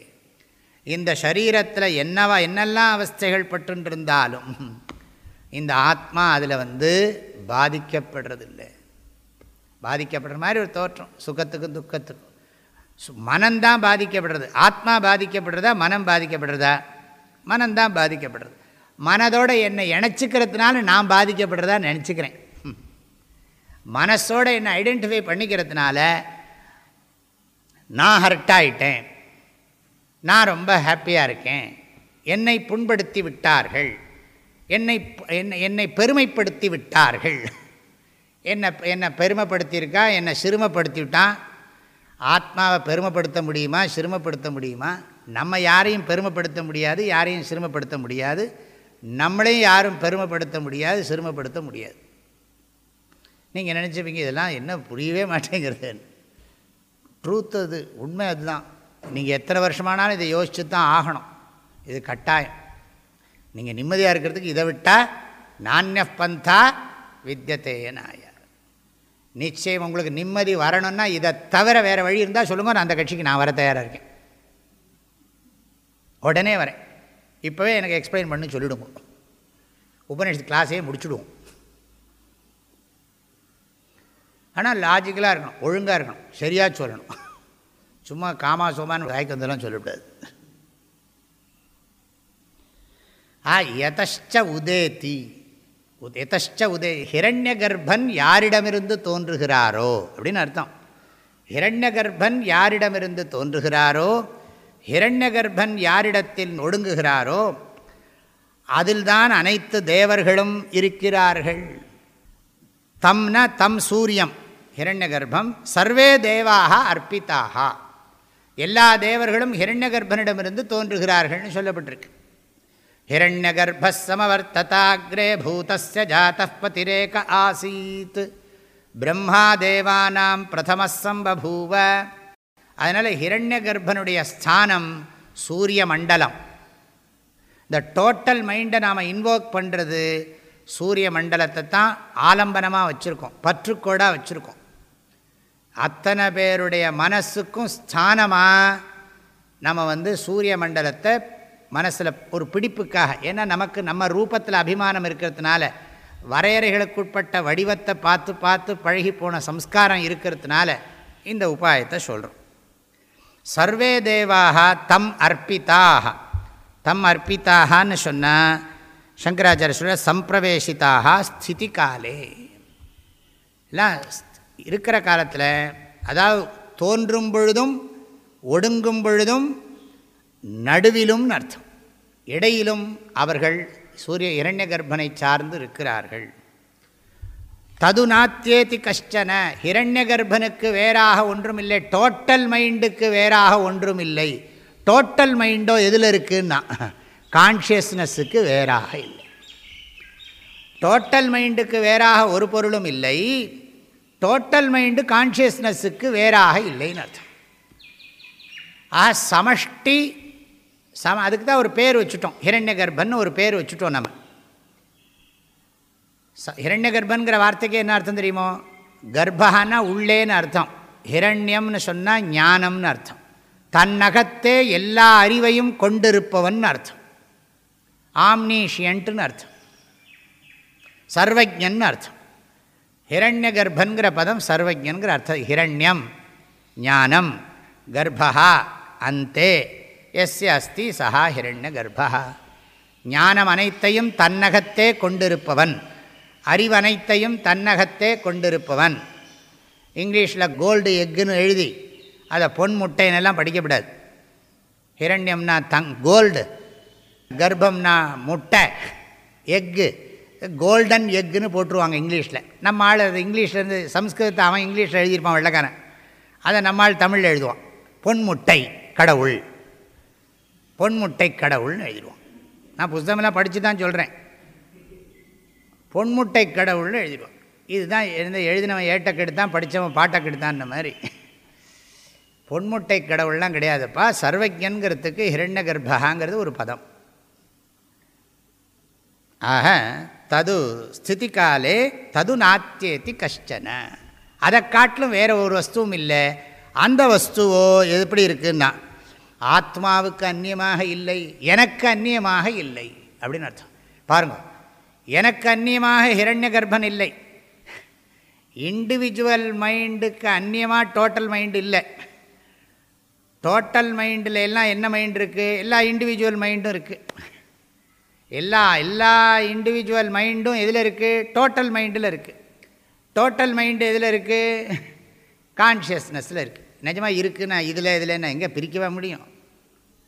இந்த சரீரத்தில் என்னவா என்னெல்லாம் அவஸ்தைகள் பட்டுருந்தாலும் இந்த ஆத்மா அதில் வந்து பாதிக்கப்படுறதில்லை. பாதிக்கப்படுற மாதிரி ஒரு தோற்றம் சுகத்துக்கும் துக்கத்துக்கும். மனம்தான் பாதிக்கப்படுறது. ஆத்மா பாதிக்கப்படுறதா மனம் பாதிக்கப்படுறதா? மனம்தான் பாதிக்கப்படுறது. மனதோடு என்னை இணைச்சிக்கிறதுனால நான் பாதிக்கப்படுறதா நினச்சிக்கிறேன். மனசோடு என்னை ஐடென்டிஃபை பண்ணிக்கிறதுனால நான் ஹர்ட் ஆயிட்டேன். நான் ரொம்ப ஹாப்பியாக இருக்கேன். என்னை புண்படுத்தி விட்டார்கள். என்னை என்னை என்னை பெருமைப்படுத்தி விட்டார்கள். என்னை என்னை பெருமைப்படுத்தியிருக்கா? என்னை சிறுமப்படுத்தி விட்டான் ஆத்மாவை பெருமைப்படுத்த முடியுமா? சிறுமப்படுத்த முடியுமா? நம்ம யாரையும் பெருமைப்படுத்த முடியாது யாரையும் சிறுமப்படுத்த முடியாது. நம்மளையும் யாரும் பெருமைப்படுத்த முடியாது சிறுமப்படுத்த முடியாது. நீங்கள் நினச்சிப்பீங்க இதெல்லாம் என்ன புரியவே மாட்டேங்கிறது. ட்ரூத் அது உண்மை அதுதான். நீங்கள் எத்தனை வருஷமானாலும் இதை யோசிச்சு தான் ஆகணும். இது கட்டாயம். நீங்கள் நிம்மதியாக இருக்கிறதுக்கு இதை விட்டால் நானிய பந்தா வித்தியத்தேய நாயார் நிச்சயம் உங்களுக்கு நிம்மதி வரணும்னா இதை தவிர வேறு வழி இருந்தால் சொல்லுங்கள் நான் அந்த கட்சிக்கு நான் வர தயாராக இருக்கேன். உடனே வரேன். இப்போவே எனக்கு எக்ஸ்பிளைன் பண்ணி சொல்லிவிடுங்க உபநிஷத்து கிளாஸே முடிச்சுடுவோம். ஆனால் லாஜிக்கலாக இருக்கணும் ஒழுங்காக இருக்கணும் சரியாக சொல்லணும். சும்மா காமா சோமான்னு வாய்க்கந்தெல்லாம் சொல்லக்கூடாது ஆ எதச்ச உதேதி. எதச்ச உதே ஹிரண்ய கர்ப்பன் யாரிடமிருந்து தோன்றுகிறாரோ? அப்படின்னு அர்த்தம். ஹிரண்ய கர்ப்பன் யாரிடமிருந்து தோன்றுகிறாரோ? ஹிரண்யகர்ப்பன் யாரிடத்தில் ஒடுங்குகிறாரோ அதில்தான் அனைத்து தேவர்களும் இருக்கிறார்கள். தம்ன தம் சூரியம் ஹிரண்யகர்ப்பம் சர்வே தேவாக அர்ப்பித்தாக எல்லா தேவர்களும் ஹிரண்யகர்ப்பனிடமிருந்து தோன்றுகிறார்கள்னு சொல்லப்பட்டிருக்கு. ஹிரண்யகர்ப்பமவர்த்ததாகிரே பூதஸ்ய ஜாத்தபதிரேக ஆசீத். பிரம்மா தேவானாம் பிரதமசம்பூவ அதனால் ஹிரண்ய கர்ப்பனுடைய ஸ்தானம் சூரிய மண்டலம் இந்த டோட்டல் மைண்டை நாம் இன்வோக் பண்ணுறது சூரிய மண்டலத்தை தான் ஆலம்பனமாக வச்சுருக்கோம் பற்றுக்கோடாக வச்சுருக்கோம். அத்தனை பேருடைய மனசுக்கும் ஸ்தானமாக நம்ம வந்து சூரிய மண்டலத்தை மனசில் ஒரு பிடிப்புக்காக ஏன்னா நமக்கு நம்ம ரூபத்தில் அபிமானம் இருக்கிறதுனால வரையறைகளுக்குட்பட்ட வடிவத்தை பார்த்து பார்த்து பழகி போன சம்ஸ்காரம் இருக்கிறதுனால இந்த உபாயத்தை சொல்கிறோம் சர்வே தேவாக தம் அர்ப்பிதாக தம் அர்ப்பித்தாகன்னு சொன்னால் சங்கராச்சாரிய சொல்ல சம்பிரவேசிதாக ஸ்திதி காலே எல்லாம் இருக்கிற காலத்தில் அதாவது தோன்றும் பொழுதும் ஒடுங்கும் பொழுதும் நடுவிலும் அர்த்தம். இடையிலும் அவர்கள் சூரிய இரண்ய கர்ப்பனை சார்ந்து இருக்கிறார்கள். தது நாத்தியேதி கஷ்டன ஹிரண்ய கர்ப்பனுக்கு வேறாக ஒன்றும் இல்லை டோட்டல் மைண்டுக்கு வேறாக ஒன்றும் இல்லை டோட்டல் மைண்டோ எதில் இருக்குன்னா கான்ஷியஸ்னஸுக்கு வேறாக இல்லை. டோட்டல் மைண்டுக்கு வேறாக ஒரு பொருளும் இல்லை டோட்டல் மைண்டு கான்ஷியஸ்னஸுக்கு வேறாக இல்லைன்னு அர்த்தம். ஆ சமஷ்டி சம அதுக்கு தான் ஒரு பேர் வச்சுட்டோம் ஹிரண்ய கர்ப்பன் ஒரு பேர் வச்சுட்டோம் நம்ம. ஹிரண்ய கர்ப்பங்கிற வார்த்தைக்கு என்ன அர்த்தம் தெரியுமோ? கர்ப்பகான்னா உள்ளேன்னு அர்த்தம். ஹிரண்யம்னு சொன்னால் ஞானம்னு அர்த்தம். தன்னகத்தே எல்லா அறிவையும் கொண்டிருப்பவன் அர்த்தம். ஆம்னீஷியன்ட்டுன்னு அர்த்தம். சர்வஜன் அர்த்தம். ஹிரண்ய கர்ப்பங்கிற பதம் சர்வஜன்கிற அர்த்தம். ஹிரண்யம் ஞானம் கர்ப்பா அந்தே எஸ் அஸ்தி சஹா ஹிரண்ய கர்ப்பா ஞானம் அனைத்தையும் தன்னகத்தே கொண்டிருப்பவன். அறிவனைத்தையும் தன்னகத்தே கொண்டிருப்பவன். இங்கிலீஷில் கோல்டு எக்குன்னு எழுதி அதை பொன் முட்டைன்னெல்லாம் படிக்கப்படாது ஹிரண்யம்னா தங் கோல்டு கர்ப்பம்னா முட்டை எக்கு கோல்டன் எக்குன்னு போட்டுருவாங்க இங்கிலீஷில். நம்ம ஆள் அது இங்கிலீஷ்லேருந்து சம்ஸ்கிருதத்தை அவன் இங்கிலீஷில் எழுதியிருப்பான் வெள்ளக்காரன். அதை நம்மால் தமிழில் எழுதுவான். பொன்முட்டை கடவுள். பொன்முட்டை கடவுள்னு எழுதிடுவோம் நான் புஸ்தகமெல்லாம் படித்து தான் சொல்கிறேன் பொன்முட்டை கடவுள்னு எழுதிடுவோம் இதுதான் எழுந்த எழுதினவன் ஏட்டக்கெடுத்தான் படித்தவன் பாட்டை மாதிரி. பொன்முட்டை கடவுள்லாம் கிடையாதுப்பா. சர்வஜன்கிறதுக்கு ஹிரண்ய கர்ப்பகாங்கிறது ஒரு பதம். ஆக தது ஸ்திதி காலே தது நாத்தியேத்தி கஷ்டன. அதை காட்டிலும் வேறு ஒரு வஸ்துவும் இல்லை. அந்த வஸ்துவோ எப்படி இருக்குன்னா ஆத்மாவுக்கு அந்நியமாக இல்லை எனக்கு அந்நியமாக இல்லை அப்படின்னு அர்த்தம். பாருங்கள் எனக்கு அந்நியமாக ஹிரண்ய கர்ப்பன் இல்லை இண்டிவிஜுவல் மைண்டுக்கு அந்நியமாக டோட்டல் மைண்டு இல்லை. டோட்டல் மைண்டில் எல்லாம் என்ன மைண்ட் இருக்குது எல்லா இண்டிவிஜுவல் மைண்டும் இருக்குது எல்லா எல்லா இண்டிவிஜுவல் மைண்டும் எதில் இருக்குது டோட்டல் மைண்டில் இருக்குது டோட்டல் மைண்டு எதில் இருக்குது கான்ஷியஸ்னஸில் இருக்குது நிஜமாக இருக்குன்னா இதில் இதில் என்ன எங்கே பிரிக்கவே முடியும்?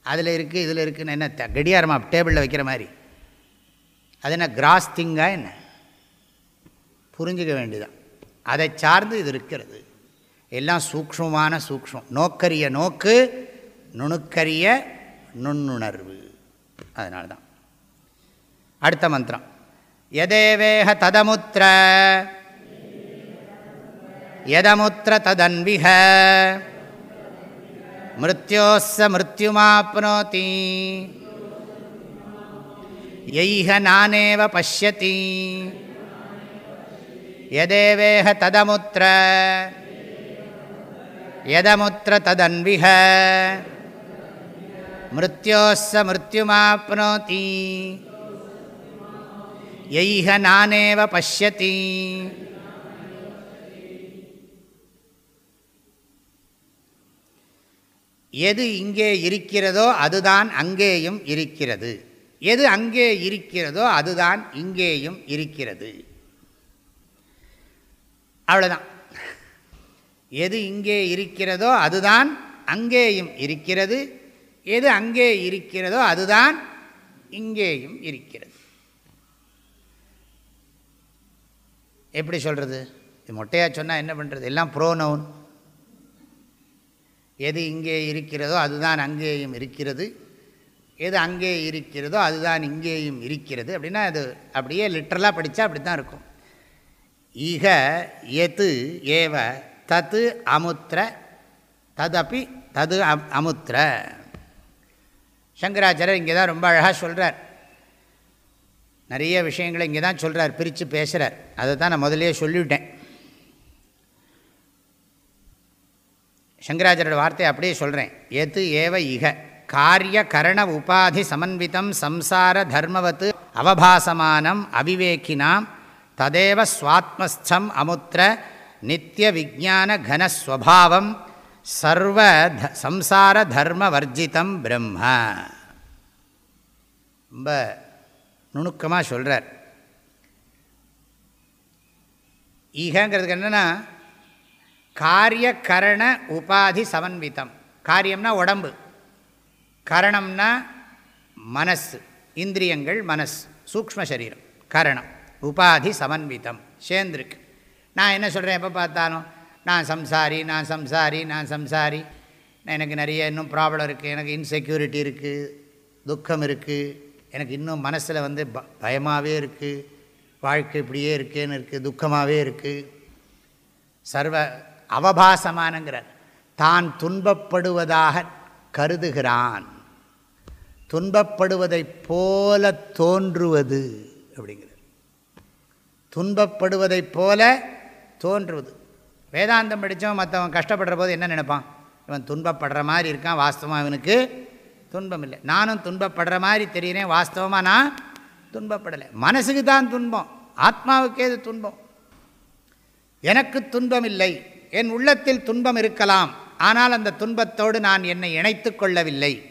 அதில் இருக்குது இதில் இருக்குதுன்னு என்ன கடியாரமாக டேபிளில் வைக்கிற மாதிரி. அது என்ன கிராஸ் திங்கா என்ன? புரிஞ்சிக்க வேண்டியதான் அதை சார்ந்து இது இருக்கிறது. எல்லாம் சூக்ஷமான சூக்ஷம் நோக்கரிய நோக்கு நுணுக்கரிய நுண்ணுணர்வு. அதனால தான் அடுத்த மந்திரம். எதேவேக ததமுத்திர? எதமுத்திர ததன்விக? மிருத்யோஸ்ஸ மிருத்யுமாப்னோதி. யைஹ நானேவ பசியதி எதேவேக ததமுத்திர எதமுத்திர ததன்விக மிருத்யோஸ்ஸ மிருத்யுமாப்னோதி. யைஹ நானேவ பசியதி எது இங்கே இருக்கிறதோ அதுதான் அங்கேயும் இருக்கிறது. எது அங்கே இருக்கிறதோ அதுதான் இங்கேயும் இருக்கிறது. அவ்வளோதான் எது இங்கே இருக்கிறதோ அதுதான் அங்கேயும் இருக்கிறது. எது அங்கே இருக்கிறதோ அதுதான் இங்கேயும் இருக்கிறது. எப்படி சொல்கிறது இது மொட்டையாக சொன்னால் என்ன பண்ணுறது எல்லாம் ப்ரோனவுன் எது இங்கே இருக்கிறதோ அதுதான் அங்கேயும் இருக்கிறது. எது அங்கே இருக்கிறதோ அதுதான் இங்கேயும் இருக்கிறது. அப்படின்னா அது அப்படியே லிட்ரலாக படித்தா அப்படி தான் இருக்கும். ஈக எது ஏவ தத்து அமுத்திர ததப்பி தது அம் அமுத்திர சங்கராச்சாரியர் இங்கே தான் ரொம்ப அழகாக சொல்கிறார் நிறைய விஷயங்களை இங்கே தான் சொல்கிறார் பிரித்து பேசுகிறார் அதை தான் நான் முதலே சொல்லிவிட்டேன். சங்கராச்சாரியோட வார்த்தையை அப்படியே சொல்கிறேன் எது ஏவ இக காரிய கரண உபாதி சமன்விதம் சம்சார தர்மவத்து அவபாசமானம் அவிவேக்கினாம் ததேவ சுவாத்மஸ்தம் அமுத்திர நித்திய விஜான கனஸ்வபாவம் சர்வ சம்சார தர்ம வர்ஜிதம் பிரம்ம. ரொம்ப நுணுக்கமாக சொல்கிறார் ஈகங்கிறதுக்கு என்னென்னா காரிய கரண உபாதி சமன்விதம் காரியம்னா உடம்பு. கரணம்னா மனசு இந்திரியங்கள் மனசு சூக்ம சரீரம் கரணம் உபாதி சமன்விதம் சேர்ந்துருக்கு. நான் என்ன சொல்கிறேன் எப்போ பார்த்தாலும்? நான் சம்சாரி நான் சம்சாரி நான் சம்சாரி. எனக்கு நிறைய இன்னும் ப்ராப்ளம் இருக்குது எனக்கு இன்செக்யூரிட்டி இருக்குது துக்கம் இருக்குது எனக்கு இன்னும் மனசில் வந்து ப பயமாகவே இருக்குது வாழ்க்கை இப்படியே இருக்கேன்னு இருக்குது துக்கமாகவே இருக்குது சர்வ அவபாசமானங்கிறார் தான் துன்பப்படுவதாக கருதுகிறான். துன்பப்படுவதைப் போல தோன்றுவது அப்படிங்கிறார். துன்பப்படுவதைப் போல தோன்றுவது. வேதாந்தம் படித்தவன் மற்றவன் கஷ்டப்படுற போது என்ன நினைப்பான்? இவன் துன்பப்படுற மாதிரி இருக்கான் வாஸ்தவமாக இவனுக்கு துன்பம் இல்லை. நானும் துன்பப்படுற மாதிரி தெரிகிறேன் வாஸ்தவமாக நான் துன்பப்படலை. மனசுக்கு தான் துன்பம் ஆத்மாவுக்கே இது துன்பம்? எனக்கு துன்பம் இல்லை என் உள்ளத்தில் துன்பம் இருக்கலாம் ஆனால் அந்த துன்பத்தோடு நான் என்னை இணைத்து கொள்ளவில்லை.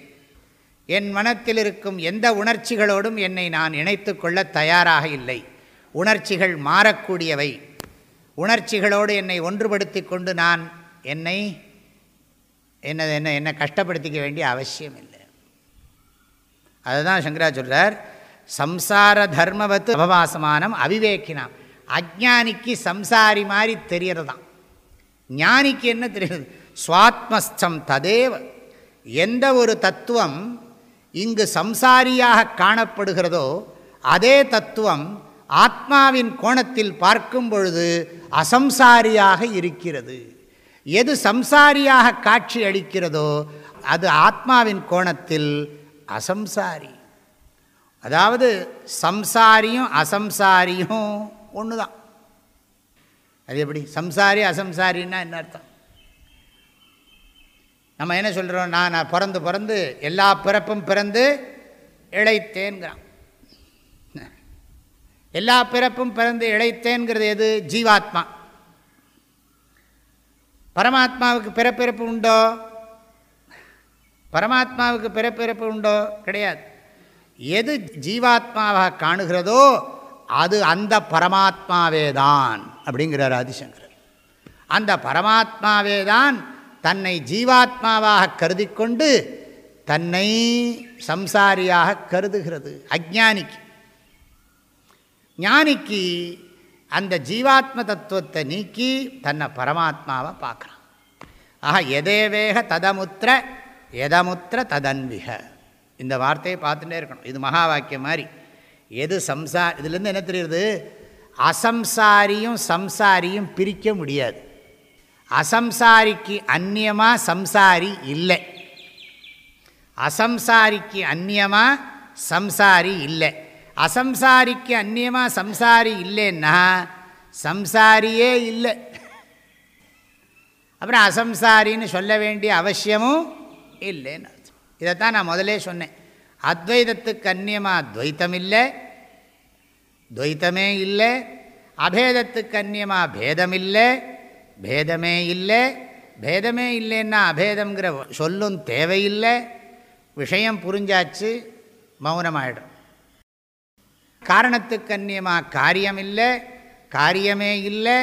என் மனத்தில் இருக்கும் எந்த உணர்ச்சிகளோடும் என்னை நான் இணைத்து கொள்ள தயாராக இல்லை. உணர்ச்சிகள் மாறக்கூடியவை. உணர்ச்சிகளோடு என்னை ஒன்றுபடுத்தி கொண்டு நான் என்னை என்ன என்ன என்னை கஷ்டப்படுத்திக்க வேண்டிய அவசியம் இல்லை. அதுதான் சங்கரா சொல்கிறார் சம்சார தர்மவத்து அபவாசமானம் அவிவேக்கினாம். அஜானிக்கு சம்சாரி மாதிரி தெரியறதான் ஞானிக்கு என்ன தெரியுது? சுவாத்மஸ்தம் ததேவ. எந்த ஒரு தத்துவம் இங்கு சம்சாரியாக காணப்படுகிறதோ அதே தத்துவம் ஆத்மாவின் கோணத்தில் பார்க்கும் பொழுது அசம்சாரியாக இருக்கிறது. எது சம்சாரியாக காட்சி அளிக்கிறதோ அது ஆத்மாவின் கோணத்தில் அசம்சாரி. அதாவது சம்சாரியும் அசம்சாரியும் ஒன்று தான் அது எப்படி? சம்சாரி அசம்சாரின்னா என்ன அர்த்தம்? நம்ம என்ன சொல்கிறோம் நான் நான் பிறந்து பிறந்து எல்லா பிறப்பும் பிறந்து இழைத்தேன்கிறான். எல்லா பிறப்பும் பிறந்து இழைத்தேங்கிறது எது? ஜீவாத்மா. பரமாத்மாவுக்கு பிறப்பிறப்பு உண்டோ? பரமாத்மாவுக்கு பிறப்பிறப்பு உண்டோ? கிடையாது. எது ஜீவாத்மாவாக காணுகிறதோ அது அந்த பரமாத்மாவே தான் அப்படிங்கிறார் ஆதிசங்கர் அந்த பரமாத்மாவே தான் தன்னை ஜீவாத்மாவாக கருதி கொண்டு தன்னை சம்சாரியாக கருதுகிறது. அஜானிக்கு ஞானிக்கு அந்த ஜீவாத்ம தத்துவத்தை நீக்கி தன்னை பரமாத்மாவை பார்க்குறான். ஆக எதேவேக ததமுத்திர எதமுத்திர ததன்விக. இந்த வார்த்தையை பார்த்துட்டே இருக்கணும். இது மகா வாக்கியம் மாதிரி. எது சம்சா இதுலேருந்து என்ன தெரியுது? அசம்சாரியும் சம்சாரியும் பிரிக்க முடியாது. அசம்சாரிக்கு அந்நியமாக சம்சாரி இல்லை. அசம்சாரிக்கு அந்நியமாக சம்சாரி இல்லை. அசம்சாரிக்கு அந்நியமாக சம்சாரி இல்லைன்னா சம்சாரியே இல்லை. அப்புறம் அசம்சாரின்னு சொல்ல வேண்டிய அவசியமும் இல்லைன்னு அர்த்தம். இதைத்தான் நான் முதலே சொன்னேன். அத்வைதத்துக்கு அந்நியமாக துவைத்தம் இல்லை துவைத்தமே இல்லை. அபேதத்துக்கு அந்நியமாக பேதம் இல்லை. பேதமே இல்லை. பேதமே இல்லைன்னா அபேதம்ங்கிற சொல்லும் தேவையில்லை. விஷயம் புரிஞ்சாச்சு மௌனமாயிடும். காரணத்துக்கு அந்நியமாக காரியம் இல்லை காரியமே இல்லை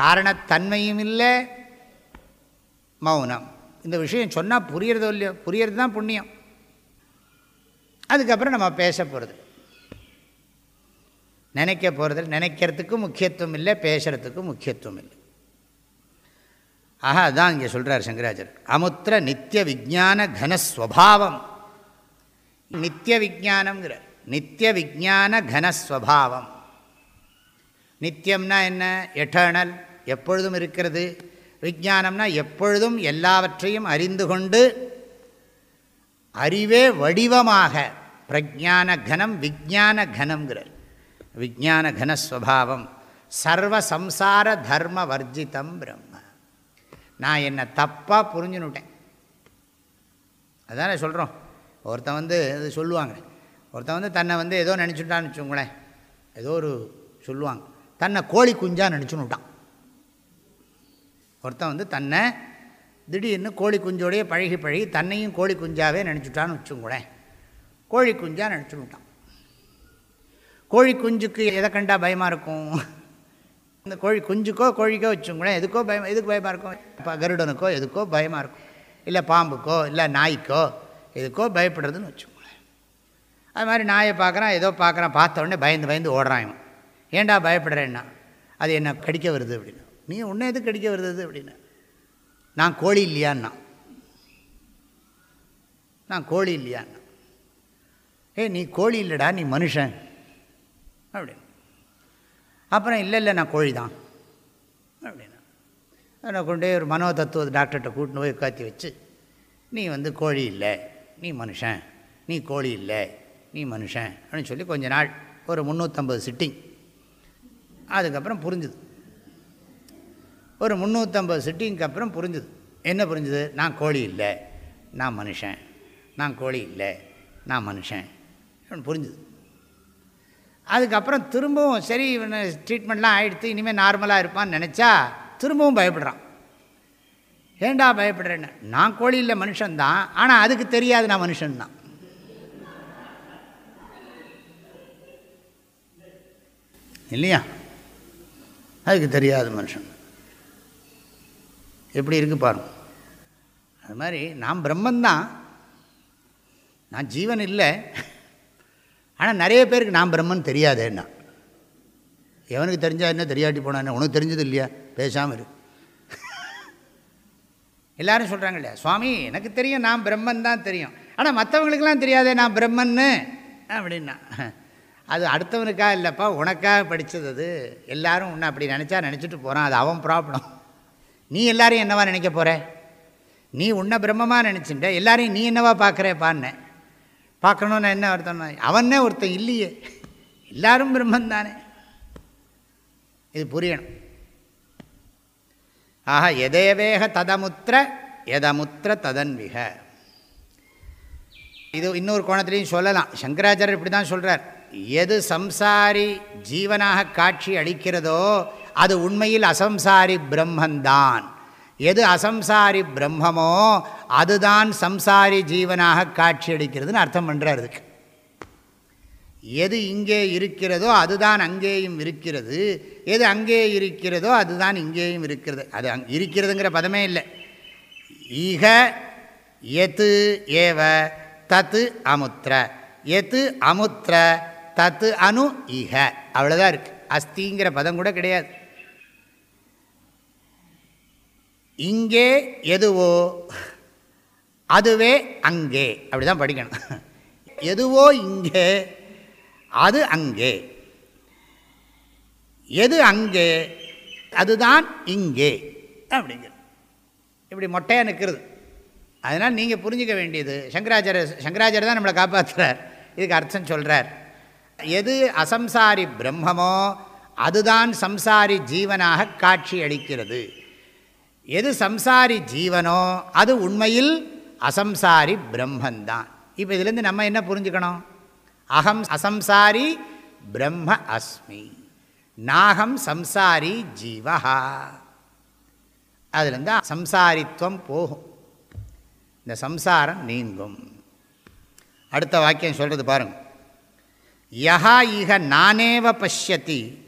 காரணத்தன்மையும் இல்லை மௌனம். இந்த விஷயம் சொன்னால் புரியறதோ இல்லையோ புரியறது தான் புண்ணியம். அதுக்கப்புறம் நம்ம பேச போகிறது நினைக்க போகிறது நினைக்கிறதுக்கும் முக்கியத்துவம் இல்லை பேசுகிறதுக்கும் முக்கியத்துவம் இல்லை. ஆக அதான் இங்கே சொல்கிறார் சங்கராச்சர். அமுத்திர நித்திய விஜான கனஸ்வபாவம் நித்திய விஜானம்ங்கிற நித்திய விஜான கனஸ்வபாவம் நித்தியம்னா என்ன? எட்டர்னல் எப்பொழுதும் இருக்கிறது. விஜானம்னா எப்பொழுதும் எல்லாவற்றையும் அறிந்து கொண்டு அறிவே வடிவமாக பிரஜான கனம் விஜான கனம்ங்கிறார் விஜான கனஸ்வபாவம் சர்வ சம்சார தர்ம வர்ஜிதம் பிரம்ம. நான் என்னை தப்பாக புரிஞ்சுன்னுட்டேன். அதானே சொல்கிறோம் ஒருத்தன் வந்து இது சொல்லுவாங்க. ஒருத்தன் வந்து தன்னை வந்து ஏதோ நினச்சுட்டான்னு வச்சுங்களேன் ஏதோ ஒரு சொல்லுவாங்க. தன்னை கோழி குஞ்சாக நினச்சுன்னுட்டான். ஒருத்தன் வந்து தன்னை திடீர்னு கோழி குஞ்சோடையே பழகி பழகி தன்னையும் கோழி குஞ்சாகவே நினச்சிட்டான்னு வச்சுங்களேன் கோழி குஞ்சாக நினச்சுன்னுட்டான். கோழி குஞ்சுக்கு எதை கண்டா பயமாக இருக்கும்? இந்த கோழி குஞ்சுக்கோ கோழிக்கோ வச்சுங்களேன் எதுக்கோ பயம் எதுக்கு பயமாக இருக்கும்? இப்போ கருடனுக்கோ எதுக்கோ பயமாக இருக்கும். இல்லை பாம்புக்கோ இல்லை நாய்க்கோ எதுக்கோ பயப்படுறதுன்னு வச்சுக்கோங்களேன். அது மாதிரி நாயை பார்க்குறான் ஏதோ பார்க்குறான். பார்த்த உடனே பயந்து பயந்து ஓடுறான் இவன். ஏன்டா பயப்படுறேன்னா? அது என்ன கடிக்க வருது அப்படின்னு. நீ உன்ன எது கடிக்க வருது அப்படின்னு. நான் கோழி இல்லையான்னா? நான் கோழி இல்லையான்னா? ஏ நீ கோழி இல்லைடா நீ மனுஷன். அப்படின்னு. அப்புறம் இல்லை இல்லை நான் கோழி தான் அப்படின்னா நான் கொண்டே ஒரு மனோ தத்துவ டாக்டர்கிட்ட கூட்டின்னு போய் உட்காத்தி வச்சு நீ வந்து கோழி இல்லை நீ மனுஷன் நீ கோழி இல்லை நீ மனுஷன் அப்படின்னு சொல்லி கொஞ்ச நாள் ஒரு முந்நூற்றம்பது சிட்டிங் அதுக்கப்புறம் புரிஞ்சுது. ஒரு முந்நூற்றம்பது சிட்டிங்க்கு அப்புறம் புரிஞ்சுது. என்ன புரிஞ்சுது? நான் கோழி இல்லை நான் மனுஷன் நான் கோழி இல்லை நான் மனுஷன் அப்படின்னு புரிஞ்சுது. அதுக்கப்புறம் திரும்பவும் சரி இவனை ட்ரீட்மெண்ட்லாம் ஆகிடுத்து இனிமேல் நார்மலாக இருப்பான்னு நினச்சா திரும்பவும் பயப்படுறான். ஏண்டா பயப்படுறேன்னு? நான் கோழி இல்லை மனுஷன்தான். ஆனால் அதுக்கு தெரியாது நான் மனுஷன்தான். இல்லையா? அதுக்கு தெரியாது மனுஷன். எப்படி இருக்கு பாருங்க. அது மாதிரி நான் பிரம்மந்தான் நான் ஜீவன் இல்லை. ஆனால் நிறைய பேருக்கு நான் பிரம்மன் தெரியாதேன்னா எவனுக்கு தெரிஞ்சால் என்ன தெரியாட்டி போனான்னு உனக்கு தெரிஞ்சது இல்லையா? பேசாமல் இரு. எல்லாரும் சொல்கிறாங்க இல்லையா? சுவாமி எனக்கு தெரியும் நான் பிரம்மன் தான் தெரியும். ஆனால் மற்றவங்களுக்கெல்லாம் தெரியாதே நான் பிரம்மன்னு? அப்படின்னா அது அடுத்தவனுக்கா இல்லைப்பா? உனக்காக படித்தது அது. எல்லாரும் உன்னை அப்படி நினச்சா நினச்சிட்டு போகிறான் அது அவன் ப்ராப்ளம். நீ எல்லாரையும் என்னவா நினைக்க போகிற நீ உன்னை பிரம்மமாக நினச்சிட்ட. எல்லாரையும் நீ என்னவா பார்க்குறேப்பான்னு பார்க்கணுன்னு என்ன ஒருத்தன் அவனே ஒருத்தன் இல்லையே. எல்லாரும் பிரம்மன் தானே இது புரியணும். ஆஹா எதேவேக ததமுத்திர எதமுத்திர ததன்விக. இது இன்னொரு கோணத்துலேயும் சொல்லலாம். சங்கராச்சாரியர் இப்படி தான் சொல்கிறார் எது சம்சாரி ஜீவனாக காட்சி அளிக்கிறதோ அது உண்மையில் அசம்சாரி பிரம்மந்தான் எது அசம்சாரி பிரம்மமோ அதுதான் சம்சாரி ஜீவனாக காட்சியளிக்கிறதுன்னு அர்த்தம் பண்ணுறார் அதுக்கு. எது இங்கே இருக்கிறதோ அதுதான் அங்கேயும் இருக்கிறது. எது அங்கே இருக்கிறதோ அதுதான் இங்கேயும் இருக்கிறது. அது அங் இருக்கிறதுங்கிற பதமே இல்லை. ஈக எத்து ஏவ தத்து அமுத்திர எத்து அமுத்திர தத்து அணு ஈக அவ்வளோதான் இருக்குது அஸ்திங்கிற பதம் கூட கிடையாது. இங்கே எதுவோ அதுவே அங்கே. அப்படி தான் படிக்கணும். எதுவோ இங்கே அது அங்கே. எது அங்கே அதுதான் இங்கே. அப்படிங்கிறது இப்படி மொட்டையாக நிற்கிறது அதனால் நீங்கள் புரிஞ்சிக்க வேண்டியது. சங்கராச்சாரிய சங்கராச்சாரிய தான் நம்மளை காப்பாற்றுறார் இதுக்கு அர்த்தம் சொல்கிறார் எது அசம்சாரி பிரம்மமோ அதுதான் சம்சாரி ஜீவனாக காட்சி அளிக்கிறது எது சம்சாரி ஜீவனோ அது உண்மையில் அசம்சாரி பிரம்மந்தான். இப்போ இதுலேருந்து நம்ம என்ன புரிஞ்சுக்கணும்? அகம் அசம்சாரி பிரம்ம அஸ்மி. நாகம் சம்சாரி ஜீவஹா. அதுலேருந்து சம்சாரித்துவம் போகும். இந்த சம்சாரம் நீங்கும். அடுத்த வாக்கியம் சொல்கிறது பாருங்க. யஹா இக நானேவ பஷ்யதி.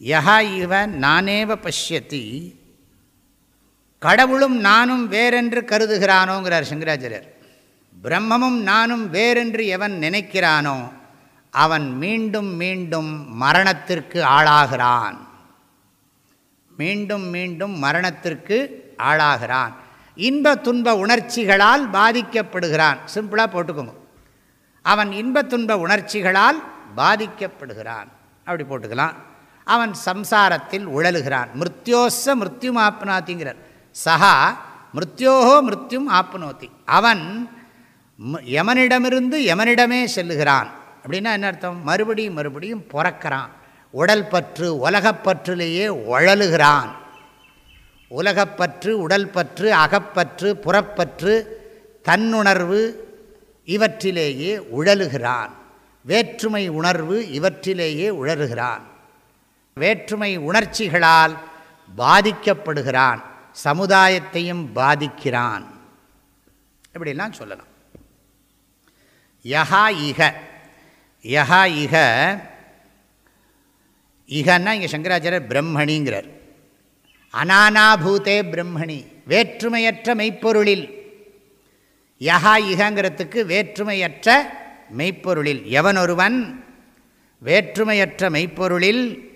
யஹா இவ நானேவ பஷ்யதி. கடவுளும் நானும் வேறென்று கருதுகிறானோங்கிறார் சங்கராச்சாரியர். பிரம்மமும் நானும் வேறென்று எவன் நினைக்கிறானோ அவன் மீண்டும் மீண்டும் மரணத்திற்கு ஆளாகிறான். மீண்டும் மீண்டும் மரணத்திற்கு ஆளாகிறான். இன்ப துன்ப உணர்ச்சிகளால் பாதிக்கப்படுகிறான். சிம்பிளாக போட்டுக்கோங்க. அவன் இன்ப துன்ப உணர்ச்சிகளால் பாதிக்கப்படுகிறான். அப்படி போட்டுக்கலாம். அவன் சம்சாரத்தில் உழலுகிறான். மிருத்யோச மிருத்யுமாப்னாத்திங்கிறார். சஹா மிருத்யோகோ மிருத்யும் ஆப்னோத்தி அவன் யமனிடமிருந்து யமனிடமே செல்லுகிறான். அப்படின்னா என்ன அர்த்தம்? மறுபடியும் மறுபடியும் பிறக்கிறான். உடல் பற்று உலகப்பற்றிலேயே உழலுகிறான் உலகப்பற்று உடல் பற்று அகப்பற்று புறப்பற்று தன்னுணர்வு இவற்றிலேயே உழலுகிறான். வேற்றுமை உணர்வு இவற்றிலேயே உழறுகிறான் வேற்றுமை உணர்ச்சிகளால் பாதிக்கப்படுகிறான். சமுதாயத்தையும் பாதிக்கிறான். இப்படிலாம் சொல்லலாம்? யஹா இக யஹா இக இகன்னா இங்கே சங்கராச்சாரியர் பிரம்மணிங்கிறார். அனானாபூதே பிரம்மணி. வேற்றுமையற்ற மெய்ப்பொருளில். யஹா இகங்கிறதுக்கு வேற்றுமையற்ற மெய்ப்பொருளில். எவன் ஒருவன் வேற்றுமையற்ற மெய்ப்பொருளில்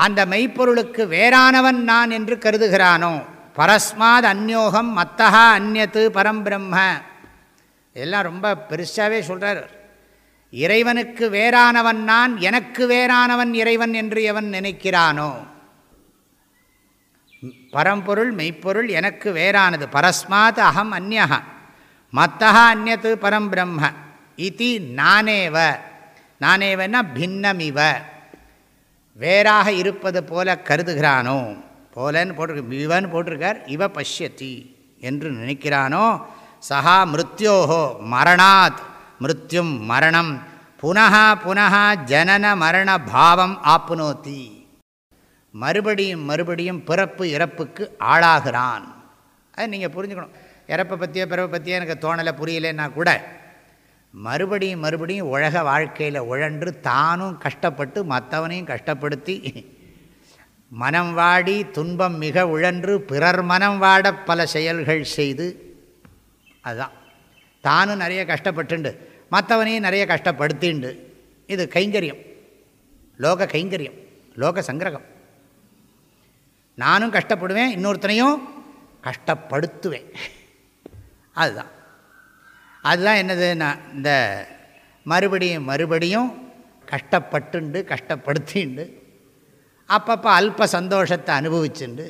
அந்த மெய்ப்பொருளுக்கு வேறானவன் நான் என்று கருதுகிறானோ? பரஸ்மாத் அந்யோகம் மத்தகா அந்நத்து பரம்பிரம்ம இதெல்லாம் ரொம்ப பெருசாகவே சொல்கிறார் இறைவனுக்கு வேறானவன் நான் எனக்கு வேறானவன் இறைவன் என்று எவன் நினைக்கிறானோ? பரம்பொருள் மெய்ப்பொருள் எனக்கு வேறானது. பரஸ்மாத் அகம் அந்யா மத்தகா அந்நத்து பரம் பிரம்ம. நானேவ. நானேவன்னா பின்னமிவ. வேறாக இருப்பது போல கருதுகிறானோ? போலன்னு போட்டிருக்கு இவன் போட்டிருக்கார் இவ பஷ்யத்தி என்று நினைக்கிறானோ? சஹா மிருத்யோஹோ மரணாத் மிருத்யும் மரணம். புனகா புனகா ஜனன மரண பாவம் ஆப்னோத்தி மறுபடியும் மறுபடியும் பிறப்பு இறப்புக்கு ஆளாகிறான். அது நீங்கள் புரிஞ்சுக்கணும். இறப்பை பற்றியோ பிறப்பை பற்றியோ எனக்கு தோணலை புரியலைன்னா கூட மறுபடியும் மறுபடியும் உலக வாழ்க்கையில் உழன்று தானும் கஷ்டப்பட்டு மற்றவனையும் கஷ்டப்படுத்தி மனம் வாடி துன்பம் மிக உழன்று பிறர் மனம் வாட பல செயல்கள் செய்து அதுதான். தானும் நிறைய கஷ்டப்பட்டுண்டு மற்றவனையும் நிறைய கஷ்டப்படுத்திண்டு. இது கைங்கரியம். லோக கைங்கரியம். லோக சங்கிரகம். நானும் கஷ்டப்படுவேன் இன்னொருத்தனையும் கஷ்டப்படுத்துவேன். அதுதான். அதுதான் என்னது? நான் இந்த மறுபடியும் மறுபடியும் கஷ்டப்பட்டுண்டு கஷ்டப்படுத்திண்டு அப்பப்போ அல்ப சந்தோஷத்தை அனுபவிச்சுண்டு.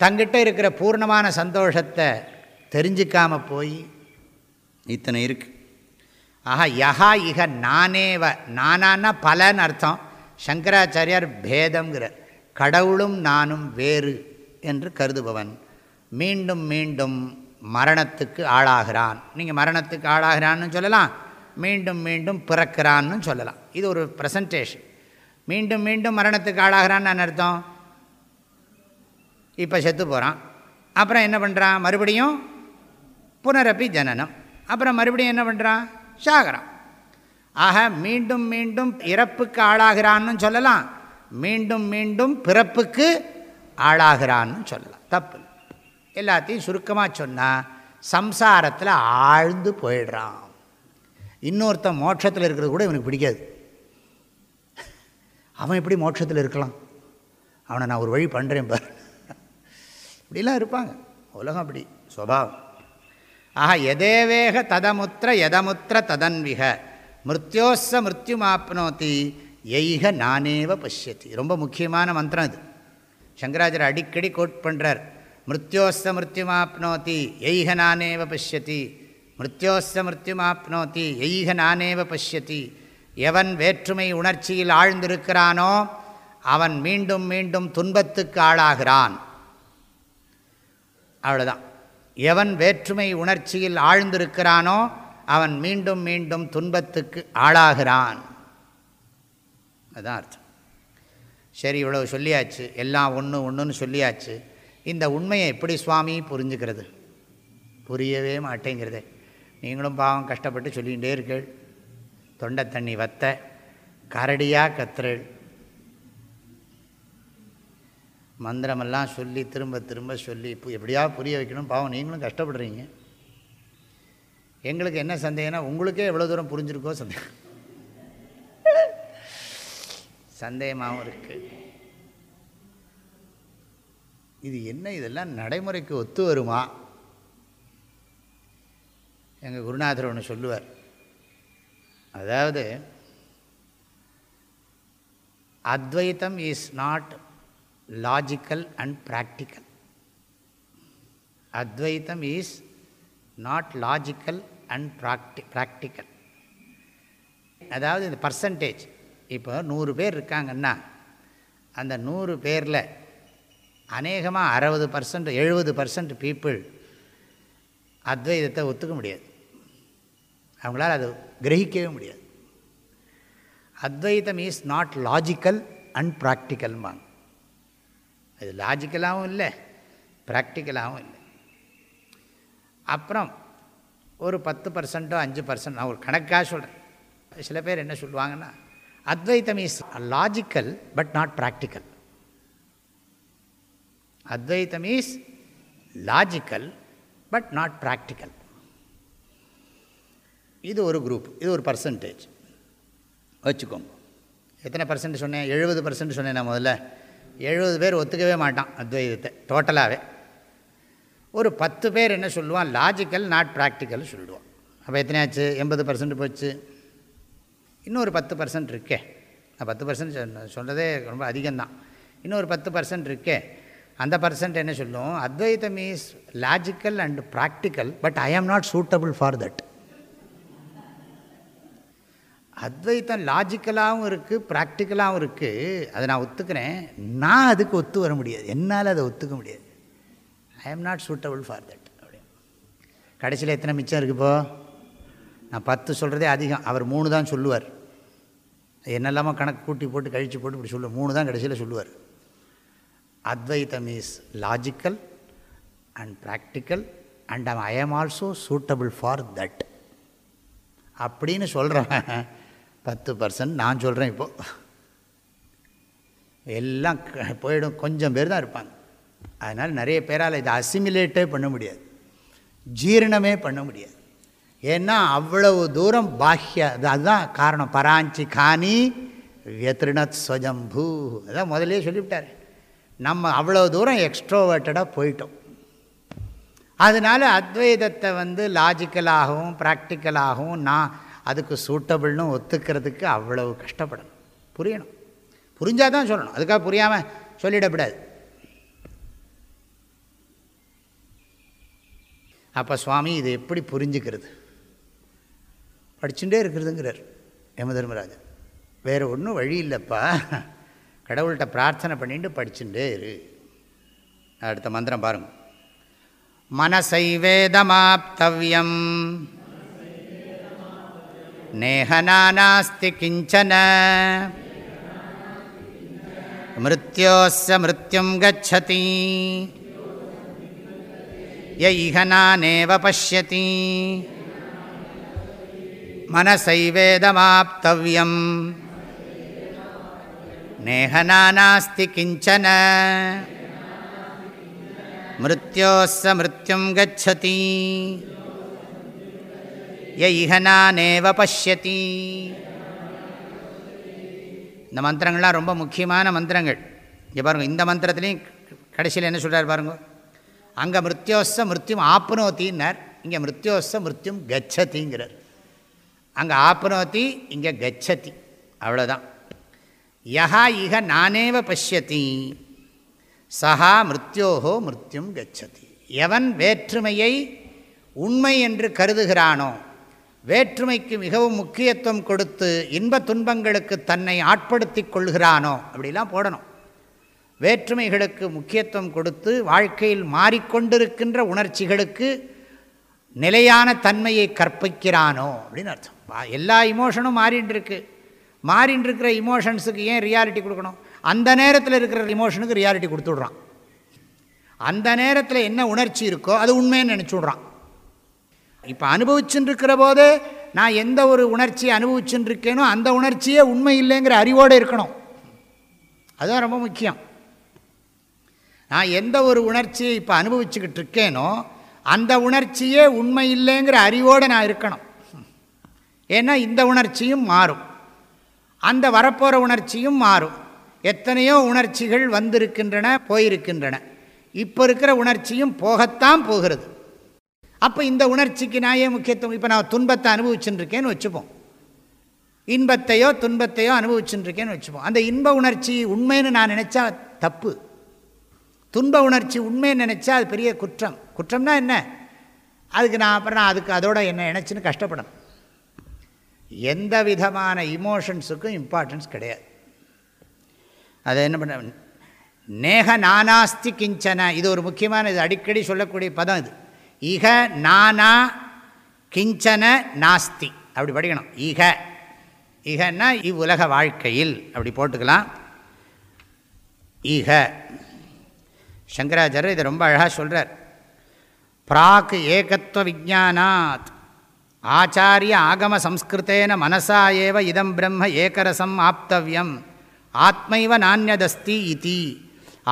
தங்கிட்ட இருக்கிற பூர்ணமான சந்தோஷத்தை தெரிஞ்சிக்காமல் போய் இத்தனை இருக்குது ஆஹா யஹா இக நானேவ நானான்னா பலன்னு அர்த்தம். சங்கராச்சாரியார் பேதங்கிற கடவுளும் நானும் வேறு என்று கருதுபவன். மீண்டும் மீண்டும் மரணத்துக்கு ஆளாகிறான். நீங்கள் மரணத்துக்கு ஆளாகிறான்னு சொல்லலாம். மீண்டும் மீண்டும் பிறக்கிறான்னு சொல்லலாம். இது ஒரு ப்ரெசன்டேஷன் மீண்டும் மீண்டும் மரணத்துக்கு ஆளாகிறான்னு அர்த்தம்? இப்போ செத்து போகிறான் அப்புறம் என்ன பண்ணுறான் மறுபடியும் புனரப்பி ஜனனம். அப்புறம் மறுபடியும் என்ன பண்ணுறான் சாகிறான் ஆக மீண்டும் மீண்டும் இறப்புக்கு ஆளாகிறான்னு சொல்லலாம். மீண்டும் மீண்டும் பிறப்புக்கு ஆளாகிறான்னு சொல்லலாம். தப்பு எல்லாத்தையும் சுருக்கமாக சொன்னால் சம்சாரத்தில் ஆழ்ந்து போயிடுறான். இன்னொருத்தன் மோட்சத்தில் இருக்கிறது கூட இவனுக்கு பிடிக்காது. அவன் எப்படி மோட்சத்தில் இருக்கலாம்? அவனை நான் ஒரு வழி பண்ணுறேன் பார். இப்படிலாம் இருப்பாங்க. உலகம் அப்படி சுவாவம் ஆஹா எதேவேக ததமுத்திர எதமுத்திர ததன்விக. மிருத்யோச மிருத்யுமாப்னோத்தி எய்க நானேவ பஷ்யத்தி ரொம்ப முக்கியமான மந்திரம் இது. சங்கராஜர் அடிக்கடி கோட் பண்ணுறார் மிருத்யோஸ்த மிருத்யுமாப்னோதி எய்க நானேவ பஷ்யதி மிருத்யோஸ்த மிருத்யுமாப்னோதி எய்க நானேவ பஷ்யதி எவன் வேற்றுமை உணர்ச்சியில் ஆழ்ந்திருக்கிறானோ அவன் மீண்டும் மீண்டும் துன்பத்துக்கு ஆளாகிறான். அவ்வளோதான் எவன் வேற்றுமை உணர்ச்சியில் ஆழ்ந்திருக்கிறானோ அவன் மீண்டும் மீண்டும் துன்பத்துக்கு ஆளாகிறான். அதுதான் அர்த்தம். சரி இவ்வளோ சொல்லியாச்சு. எல்லாம் ஒன்று ஒன்றுன்னு சொல்லியாச்சு. இந்த உண்மையை எப்படி சுவாமி புரிஞ்சுக்கிறது? புரியவே மாட்டேங்கிறது. நீங்களும் பாவம் கஷ்டப்பட்டு சொல்லிகிட்டே இருக்கீள். தொண்டை தண்ணி வத்த கரடியாக கத்துறள். மந்திரமெல்லாம் சொல்லி திரும்ப திரும்ப சொல்லி எப்படியா புரிய வைக்கணும்? பாவம் நீங்களும் கஷ்டப்படுறீங்க. எங்களுக்கு என்ன சந்தேகம்னா உங்களுக்கே எவ்வளோ தூரம் புரிஞ்சிருக்கோ சந்தேகம். சந்தேகமாகவும் இருக்குது இது என்ன? இதெல்லாம் நடைமுறைக்கு ஒத்து வருமா? எங்கள் குருநாதர் ஒன்று சொல்லுவார். அதாவது Advaitam is not logical and practical Advaitam is not logical and practical practical அதாவது இந்த பர்சன்டேஜ் இப்போ நூறு பேர் இருக்காங்கன்னா அந்த நூறு பேரில் அநேகமாக அறுபது பர்சன்ட் எழுபது பர்சன்ட் பீப்புள் அத்வைதத்தை ஒத்துக்க முடியாது. அவங்களால் அது கிரகிக்கவே முடியாது. Advaitam is not logical and ப்ராக்டிக்கல்பாங்க அது லாஜிக்கலாகவும் இல்லை ப்ராக்டிக்கலாகவும் இல்லை. அப்புறம் ஒரு பத்து பர்சன்ட்டோ அஞ்சு பர்சன்ட் நான் ஒரு கணக்காக சொல்கிறேன் சில பேர் என்ன சொல்லுவாங்கன்னா Advaitam is logical but not practical Advaitam is logical but not practical இது ஒரு குரூப் இது ஒரு பர்சன்டேஜ் வச்சுக்கோங்க. எத்தனை பர்சன்ட் சொன்னேன்? எழுபது பர்சன்ட் சொன்னேன் நான் முதல்ல. எழுபது பேர் ஒத்துக்கவே மாட்டான் அத்வைதத்தை டோட்டலாகவே ஒரு பத்து பேர் என்ன சொல்லுவான்? லாஜிக்கல் நாட் ப்ராக்டிக்கல் சொல்லுவான். அப்போ எத்தனையாச்சு? எண்பது பர்சன்ட் போச்சு. இன்னொரு பத்து பர்சன்ட் இருக்கே. நான் பத்து பர்சன்ட் சொன்னதே ரொம்ப அதிகம்தான். இன்னொரு பத்து பர்சன்ட் இருக்கே. அந்த பர்சன்ட் என்ன சொல்லும்? Advaitam is logical and practical but I am not suitable for that அத்வைத்தம் லாஜிக்கலாகவும் இருக்குது ப்ராக்டிக்கலாகவும் இருக்குது அதை நான் ஒத்துக்கிறேன். நான் அதுக்கு ஒத்து வர முடியாது. என்னால் அதை ஒத்துக்க முடியாது. ஐ am not suitable for that அப்படின்னு. கடைசியில் எத்தனை மிச்சம் இருக்குப்போ நான் பத்து சொல்கிறதே அதிகம். அவர் மூணு தான் சொல்லுவார். என்னெல்லாமோ கணக்கு கூட்டி போட்டு கழித்து போட்டு இப்படி சொல்லுவார். மூணு தான் கடைசியில் சொல்லுவார். Advaitam is logical and practical and I am also suitable for that அப்படின்னு சொல்கிறவன் பத்து பர்சன்ட் நான் சொல்கிறேன் இப்போது எல்லாம் போயிடும். கொஞ்சம் பேர் தான் இருப்பாங்க. அதனால் நிறைய பேரால் இதை அசிமிலேட்டே பண்ண முடியாது. ஜீரணமே பண்ண முடியாது. ஏன்னா அவ்வளவு தூரம் பாஹ்ய அதுதான் காரணம். பராஞ்சி காணி வியத்ருணத் ஸ்வஜம்பூ. அதான் முதலே சொல்லிவிட்டார். நம்ம அவ்வளோ தூரம் எக்ஸ்ட்ரோவேர்ட்டடாக போயிட்டோம். அதனால் அத்வைதத்தை வந்து லாஜிக்கலாகவும் ப்ராக்டிக்கலாகவும் நான் அதுக்கு சூட்டபிள்னு ஒத்துக்கிறதுக்கு அவ்வளவு கஷ்டப்படணும். புரியணும். புரிஞ்சால் தான் சொல்லணும். அதுக்காக புரியாமல் சொல்லிடக்கூடாது. அப்போ சுவாமி இது எப்படி புரிஞ்சுக்கிறது? படிச்சுட்டே இருக்கிறதுங்கிறார். யம தர்மராஜன் வேறு ஒன்றும் வழி இல்லைப்பா. கடவுள்கிட்ட பிரார்த்தனை பண்ணிட்டு படிச்சுட்டே இரு. அடுத்த மந்திரம் பாருங்கள் மனசை வேதமாப்தவியம். நேகநாஸ்தி கிஞ்சன. மிருத்யோஸ்ய மிருத்யும் கச்சதி. யைகனானேவ பசியதி மனசை வேதமாப்தவியம். नेहना नास्ति किञ्चन மிருத்யோஸ்ஸ மிருத்யும் கச்சதி ய இஹனானேவ பஷ்யதி இந்த மந்திரங்கள்லாம் ரொம்ப முக்கியமான மந்திரங்கள் இங்கே பாருங்கள் இந்த மந்திரத்துலேயும் கடைசியில் என்ன சொல்கிறார் பாருங்க அங்கே மிருத்யோஸ்ஸ மிருத்யும் ஆப்னோத்தின்னார் இங்கே மிருத்யோஸ்ஸ மிருத்யும் கச்சதிங்கிறார் அங்கே ஆப்னோத்தி இங்கே கச்சதி அவ்வளோதான் யஹா இக நானேவ பஷ்யதி. சஹா மிருத்யோகோ மிருத்யும் கச்சதி. எவன் வேற்றுமையை உண்மை என்று கருதுகிறானோ வேற்றுமைக்கு மிகவும் முக்கியத்துவம் கொடுத்து இன்ப துன்பங்களுக்கு தன்னை ஆட்படுத்தி கொள்கிறானோ அப்படிலாம் போடணும். வேற்றுமைகளுக்கு முக்கியத்துவம் கொடுத்து வாழ்க்கையில் மாறிக்கொண்டிருக்கின்ற உணர்ச்சிகளுக்கு நிலையான தன்மையை கற்பிக்கிறானோ அப்படின்னு அர்த்தம். எல்லா இமோஷனும் மாறின்னு மாறின்னு இருக்கிற இமோஷன்ஸுக்கு ஏன் ரியாலிட்டி கொடுக்கணும்? அந்த நேரத்தில் இருக்கிற இமோஷனுக்கு ரியாலிட்டி கொடுத்துட்றான். அந்த நேரத்தில் என்ன உணர்ச்சி இருக்கோ அது உண்மைன்னு நினச்சி விட்றான். இப்போ அனுபவிச்சுன்னு இருக்கிற போது நான் எந்த ஒரு உணர்ச்சியை அனுபவிச்சுன்னு இருக்கேனோ அந்த உணர்ச்சியே உண்மை இல்லைங்கிற அறிவோடு இருக்கணும். அதுதான் ரொம்ப முக்கியம். நான் எந்த ஒரு உணர்ச்சியை இப்போ அனுபவிச்சுக்கிட்டு இருக்கேனோ அந்த உணர்ச்சியே உண்மை இல்லைங்கிற அறிவோடு நான் இருக்கணும். ஏன்னா இந்த உணர்ச்சியும் மாறும். அந்த வரப்போகிற உணர்ச்சியும் மாறும். எத்தனையோ உணர்ச்சிகள் வந்திருக்கின்றன போயிருக்கின்றன. இப்போ இருக்கிற உணர்ச்சியும் போகத்தான் போகிறது. அப்போ இந்த உணர்ச்சிக்கு நான் ஏன் முக்கியத்துவம்? இப்போ நான் துன்பத்தை அனுபவிச்சுருக்கேன்னு வச்சுப்போம். இன்பத்தையோ துன்பத்தையோ அனுபவிச்சுருக்கேன்னு வச்சுப்போம். அந்த இன்ப உணர்ச்சி உண்மைன்னு நான் நினச்சா தப்பு. துன்ப உணர்ச்சி உண்மைன்னு நினச்சா அது பெரிய குற்றம். குற்றம்னா என்ன? அதுக்கு நான் அப்புறம் நான் அதுக்கு அதோட என்ன நினச்சின்னு கஷ்டப்படணும். எந்த விதமான இமோஷன்ஸுக்கும் இம்பார்ட்டன்ஸ் கிடையாது. அதை என்ன பண்ண நேக நானாஸ்தி கிஞ்சன இது ஒரு முக்கியமான இது அடிக்கடி சொல்லக்கூடிய பதம் இது. இக நானா கிஞ்சன நாஸ்தி. அப்படி படிக்கணும். இக இகன்னா இவ்வுலக வாழ்க்கையில். அப்படி போட்டுக்கலாம். இக சங்கராச்சாரியர் இதை ரொம்ப அழகாக சொல்கிறார் பிராக் ஏகத்துவ விஜானாத் ஆச்சாரிய ஆகம சம்ஸ்கிருத்தேன மனசா ஏவ இதம் பிரம்ம ஏகரசம் ஆப்தவியம். ஆத்மைவ நானியதஸ்தி இதி.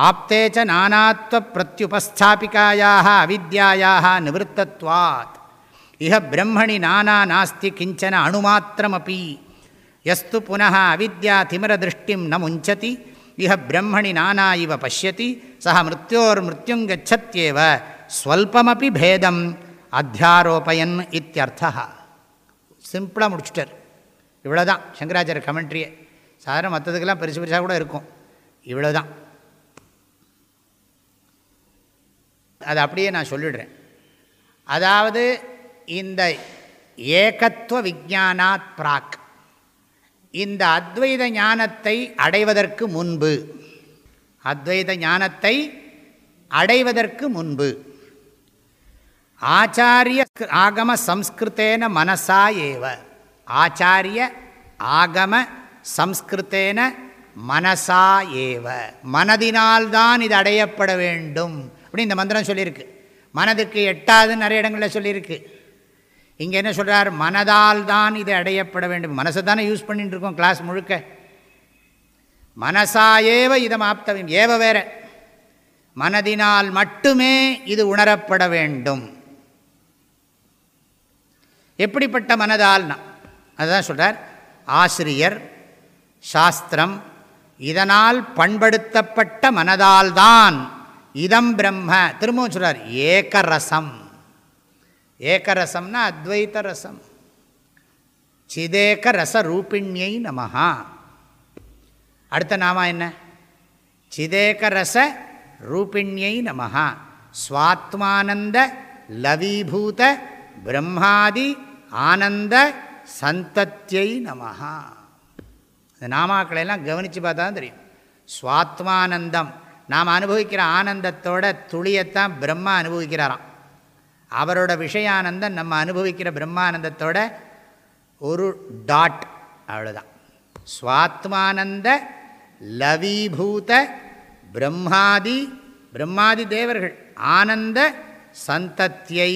ஆப்தேச்ச நானாத்வ பிரத்யுபஸ்தாபிக்காயாக அவித்யாயாக நிவத்தத்வாத் இஹ பிரம்மணி நானா நாஸ்தி கிஞ்சன அணுமாத்திரமபி. எஸ்து புனः அவித்யா திமிரதிருஷ்டிம் ந முஞ்சதி. இஹ பிரம்மணி நானா இவ பசியதி சக மிருத்யோர் மிருத்யுங்கச்சத்யேவ ஸ்வல்பமபி பேதம். அத்தியாரோபயன் இத்தியர்த்தா சிம்பிளாக முடிச்சுட்டார். இவ்வளோ தான் சங்கராச்சாரிய கமெண்ட்ரியே. சாதாரண மற்றதுக்கெல்லாம் பெருசு பெருசாக கூட இருக்கும். இவ்வளோ தான் அது அப்படியே நான் சொல்லிடுறேன். அதாவது இந்த ஏகத்துவ விஜானாத் பிராக். இந்த அத்வைத ஞானத்தை அடைவதற்கு முன்பு. அத்வைத ஞானத்தை அடைவதற்கு முன்பு. ஆச்சாரிய ஆகம சம்ஸ்கிருத்தேன மனசா ஏவ. ஆச்சாரிய ஆகம சம்ஸ்கிருத்தேன மனசா ஏவ. மனதினால்தான் இது அடையப்பட வேண்டும். அப்படின்னு இந்த மந்திரம் சொல்லியிருக்கு. மனதுக்கு எட்டாதுன்னு நிறைய இடங்களில் சொல்லியிருக்கு. இங்கே என்ன சொல்கிறார் மனதால் தான் இது அடையப்பட வேண்டும். மனசை தானே யூஸ் பண்ணிட்டு இருக்கோம் கிளாஸ் முழுக்க. மனசாயேவ இதம் ஆப்தவியம் ஏவ வேற. மனதினால் மட்டுமே இது உணரப்பட வேண்டும். எப்படிப்பட்ட மனதால்னா அதுதான் சொல்கிறார் ஆசிரியர் சாஸ்திரம் இதனால் பண்படுத்தப்பட்ட மனதால்தான் இதம் பிரம்ம திரும்பவும் சொல்கிறார் ஏகரசம். ஏகரசம்னா அத்வைத ரசம் சிதேக ரச ரூபிணியை நமஹா. அடுத்த நாமா என்ன? சிதேக ரச ரூபிணியை நமஹா. ஸ்வாத்மானந்த லவீபூத பிரம்மாதி ஆனந்த சந்தத்தியை நமஹா. இந்த நாமாக்களை எல்லாம் கவனித்து பார்த்தா தான் தெரியும். ஸ்வாத்மானந்தம் நாம் அனுபவிக்கிற ஆனந்தத்தோட துளியத்தான் பிரம்மா அனுபவிக்கிறாராம். அவரோட விஷயானந்தம் நம்ம அனுபவிக்கிற பிரம்மானந்தத்தோட ஒரு டாட் அவ்வளோதான் ஸ்வாத்மானந்த லவீபூத பிரம்மாதி பிரம்மாதி தேவர்கள் ஆனந்த சந்தத்தியை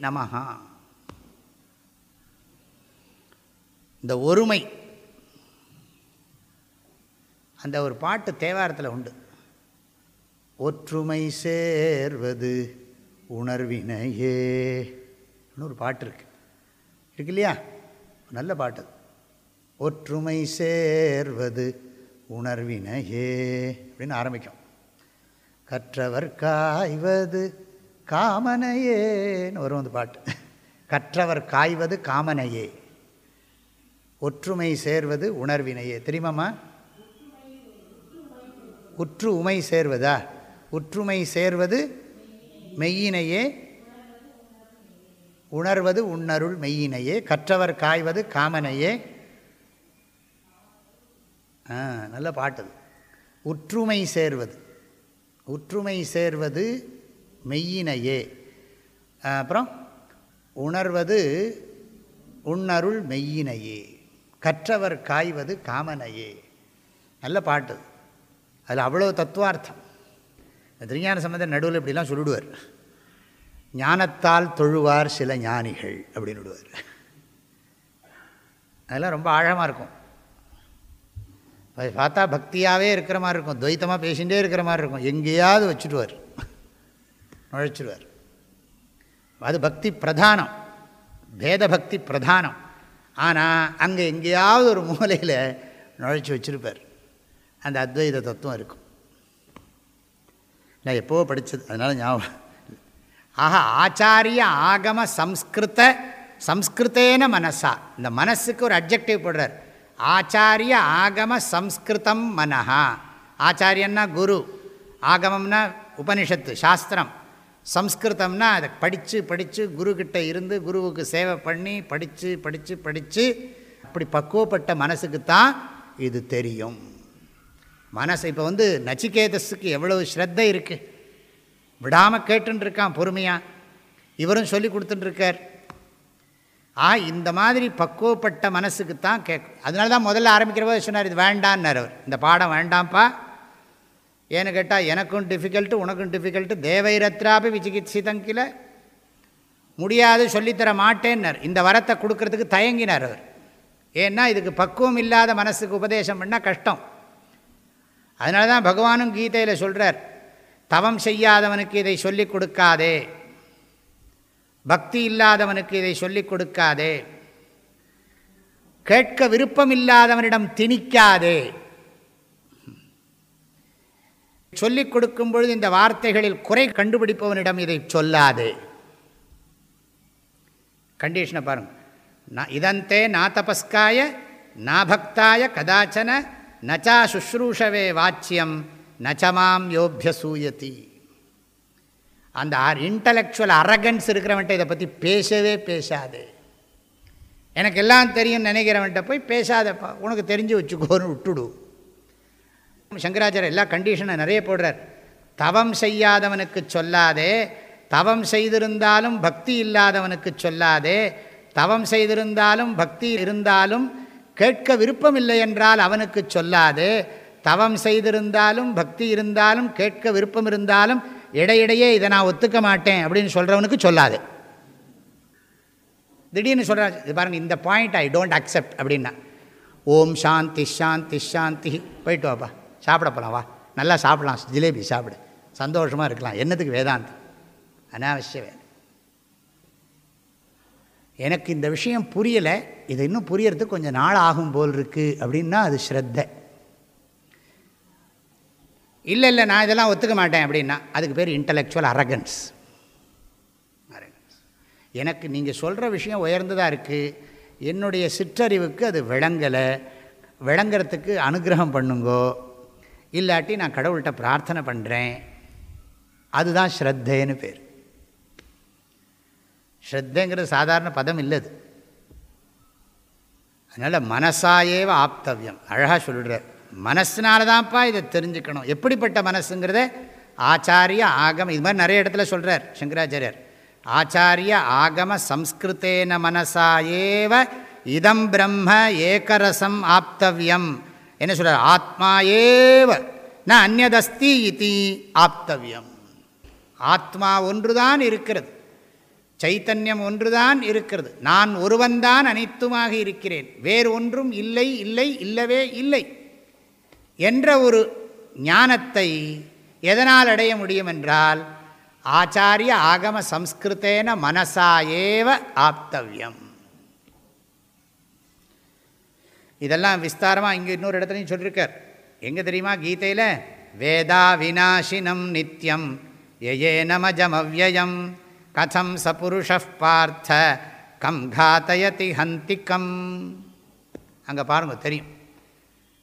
நமஹா. இந்த ஒருமை. அந்த ஒரு பாட்டு தேவாரத்தில் உண்டு. ஒற்றுமை சேர்வது உணர்வினையே. ஒரு பாட்டு இருக்கு. இருக்கு இல்லையா? நல்ல பாட்டு. ஒற்றுமை சேர்வது உணர்வினையே. அப்படின்னு ஆரம்பிக்கும். கற்றவர் காய்வது காமனையேன்னு வரும் அந்த பாட்டு. கற்றவர் காய்வது காமனையே. ஒற்றுமை சேர்வது உணர்வினையே. தெரியுமாம்மா? உற்று உமை சேர்வதா? ஒற்றுமை சேர்வது மெய்யினையே. உணர்வது உன்னருள் மெய்யினையே. கற்றவர் காய்வது காமனையே. நல்ல பாட்டு ஒற்றுமை சேர்வது. ஒற்றுமை சேர்வது மெய்யினையே. அப்புறம் உணர்வது உன்னருள் மெய்யினையே. கற்றவர் காய்வது காமனையே. நல்ல பாட்டு. அதில் அவ்வளோ தத்துவார்த்தம். திருஞான சம்பந்தம் நடுவில் இப்படிலாம் சொல்லிடுவார். ஞானத்தால் தொழுவார் சில ஞானிகள் அப்படின்னு விடுவார் அதெல்லாம் ரொம்ப ஆழமாக இருக்கும். பார்த்தா பக்தியாகவே இருக்கிற மாதிரி இருக்கும். துவைத்தமாக பேசிகிட்டே இருக்கிற மாதிரி இருக்கும். எங்கேயாவது வச்சுடுவார். நுழைச்சிடுவார். அது பக்தி பிரதானம். பேத பக்தி பிரதானம். ஆனால் அங்கே எங்கேயாவது ஒரு மூலையில் நுழைச்சி வச்சுருப்பார். அந்த அத்வைத தத்துவம் இருக்கும். நான் எப்போவோ படித்தது அதனால் ஞாபகம் ஆக ஆச்சாரிய ஆகம சம்ஸ்கிருத சம்ஸ்கிருத்தேன மனசா. இந்த மனசுக்கு ஒரு அப்ஜெக்டிவ் போடுறார். ஆச்சாரிய ஆகம சம்ஸ்கிருதம் மனஹா. ஆச்சாரியன்னா குரு ஆகமம்னா உபனிஷத்து சாஸ்திரம். சம்ஸ்கிருதம்னா அதை படித்து படித்து குருக்கிட்ட இருந்து குருவுக்கு சேவை பண்ணி படித்து படித்து படித்து அப்படி பக்குவப்பட்ட மனசுக்கு தான் இது தெரியும். மனசு இப்போ வந்து நச்சிகேதஸுக்கு எவ்வளவு ஸ்ரத்தை இருக்குது விடாமல் கேட்டுருக்கான் பொறுமையாக இவரும் சொல்லி கொடுத்துட்டுருக்கார் ஆ இந்த மாதிரி பக்குவப்பட்ட மனசுக்கு தான் கேட்கும் அதனால தான் முதல்ல ஆரம்பிக்கிற போது சொன்னார் இது வேண்டான்னார் அவர். இந்த பாடம் வேண்டாம்ப்பா. ஏன்னு கேட்டால் எனக்கும் டிஃபிகல்ட்டு உனக்கும் டிஃபிகல்ட்டு தேவைரத்ராபி விசிகித்சிதங்கில முடியாது சொல்லித்தர மாட்டேன்னார். இந்த வரத்தை கொடுக்கறதுக்கு தயங்கினார் அவர். ஏன்னா இதுக்கு பக்குவம் இல்லாத மனசுக்கு உபதேசம் பண்ணால் கஷ்டம். அதனால தான் பகவானும் கீதையில் சொல்கிறார் தவம் செய்யாதவனுக்கு இதை சொல்லிக் கொடுக்காதே. பக்தி இல்லாதவனுக்கு இதை சொல்லிக் கொடுக்காதே. கேட்க விருப்பம் இல்லாதவனிடம் திணிக்காதே. சொல்லிக் கொடுக்கும் பொழுது இந்த வார்த்தைகளில் குறை கண்டுபிடிப்பவனிடம் இதை சொல்லாதே. கண்டிஷனை பாருங்கள் நான் இதந்தே நா தபஸ்காய நா பக்தாய கதாச்சன நச்சா சுஷ்ரூஷவே வாச்சியம் நச்சமாம் யோபியசூயதி அந்த இன்டலெக்சுவல் அரகன்ஸ் இருக்கிறவன்ட்ட இதை பற்றி பேசவே பேசாது. எனக்கு எல்லாம் தெரியும் நினைக்கிறவன்ட்ட போய் பேசாதப்பா. உனக்கு தெரிஞ்சு வச்சுக்கோன்னு விட்டுடு. சங்கராச்சாரியர் எல்லா கண்டிஷனை நிறைய போடுறார். தவம் செய்யாதவனுக்கு சொல்லாதே தவம் செய்திருந்தாலும் பக்தி இல்லாதவனுக்கு சொல்லாதே தவம் செய்திருந்தாலும் பக்தி இருந்தாலும் கேட்க விருப்பம் இல்லை என்றால் அவனுக்கு சொல்லாதே தவம் செய்திருந்தாலும் பக்தி இருந்தாலும் கேட்க விருப்பம் இருந்தாலும் இடையிடையே இதை நான் ஒத்துக்க மாட்டேன் அப்படின்னு சொல்கிறவனுக்கு சொல்லாது. திடீர்னு சொல்கிறா இது பாருங்கள் இந்த பாயிண்ட் ஐ டோன்ட் அக்செப்ட் அப்படின்னா ஓம் சாந்தி ஷாந்தி ஷாந்தி போயிட்டு வாப்பா. சாப்பிட போகலாம் வா. நல்லா சாப்பிடலாம் ஜிலேபி சாப்பிடு. சந்தோஷமாக இருக்கலாம். என்னத்துக்கு வேதாந்தம் அனாவசிய வேலை எனக்கு இந்த விஷயம் புரியலை. இது இன்னும் புரியறதுக்கு கொஞ்சம் நாள் ஆகும் போல் இருக்குது அப்படின்னா அது ஸ்ரத்தை. இல்லை இல்லை நான் இதெல்லாம் ஒத்துக்க மாட்டேன் அப்படின்னா அதுக்கு பேர் இன்டலெக்சுவல் அரகன்ஸ் அரகன்ஸ் எனக்கு நீங்கள் சொல்கிற விஷயம் உயர்ந்ததாக இருக்குது என்னுடைய சிற்றறிவுக்கு அது விளங்கலை. விளங்கிறதுக்கு அனுகிரகம் பண்ணுங்கோ. இல்லாட்டி நான் கடவுள்கிட்ட பிரார்த்தனை பண்ணுறேன் அதுதான் ஸ்ரத்தேன்னு பேர். ஸ்ரத்தைங்கிறது சாதாரண பதம் இல்லது. அதனால் மனசாயேவ ஆப்தவியம். அழகாக சொல்கிறார் மனசினால தான்ப்பா இதை தெரிஞ்சுக்கணும். எப்படிப்பட்ட மனசுங்கிறத ஆச்சாரிய ஆகம இது மாதிரி நிறைய இடத்துல சொல்கிறார் சங்கராச்சாரியர். ஆச்சாரிய ஆகம சம்ஸ்கிருத்தேன மனசாயேவ இதம் பிரம்ம ஏகரசம் ஆப்தவியம். என்ன சொல்கிறார் ஆத்மா ஏவ ந அந்நதஸ்தி இத்தி ஆப்தவியம். ஆத்மா ஒன்றுதான் இருக்கிறது. சைத்தன்யம் ஒன்றுதான் இருக்கிறது. நான் ஒருவன்தான் அனைத்துமாக இருக்கிறேன். வேறு ஒன்றும் இல்லை இல்லை இல்லவே இல்லை. என்ற ஒரு ஞானத்தை எதனால் அடைய முடியும் என்றால் ஆச்சாரிய ஆகம சம்ஸ்கிருத்தேன மனசா ஏவ ஆப்தவியம். இதெல்லாம் விஸ்தாரமாக இங்கே இன்னொரு இடத்துலையும் சொல்லியிருக்கார் எங்கே தெரியுமா கீதையில்? வேதா விநாசினம் நித்யம் எயே நமஜமவ்யயம் கதம் சபுருஷ பார்த்த கம் காத்தயதி ஹந்தி கம் அங்கே பாருங்கள் தெரியும்.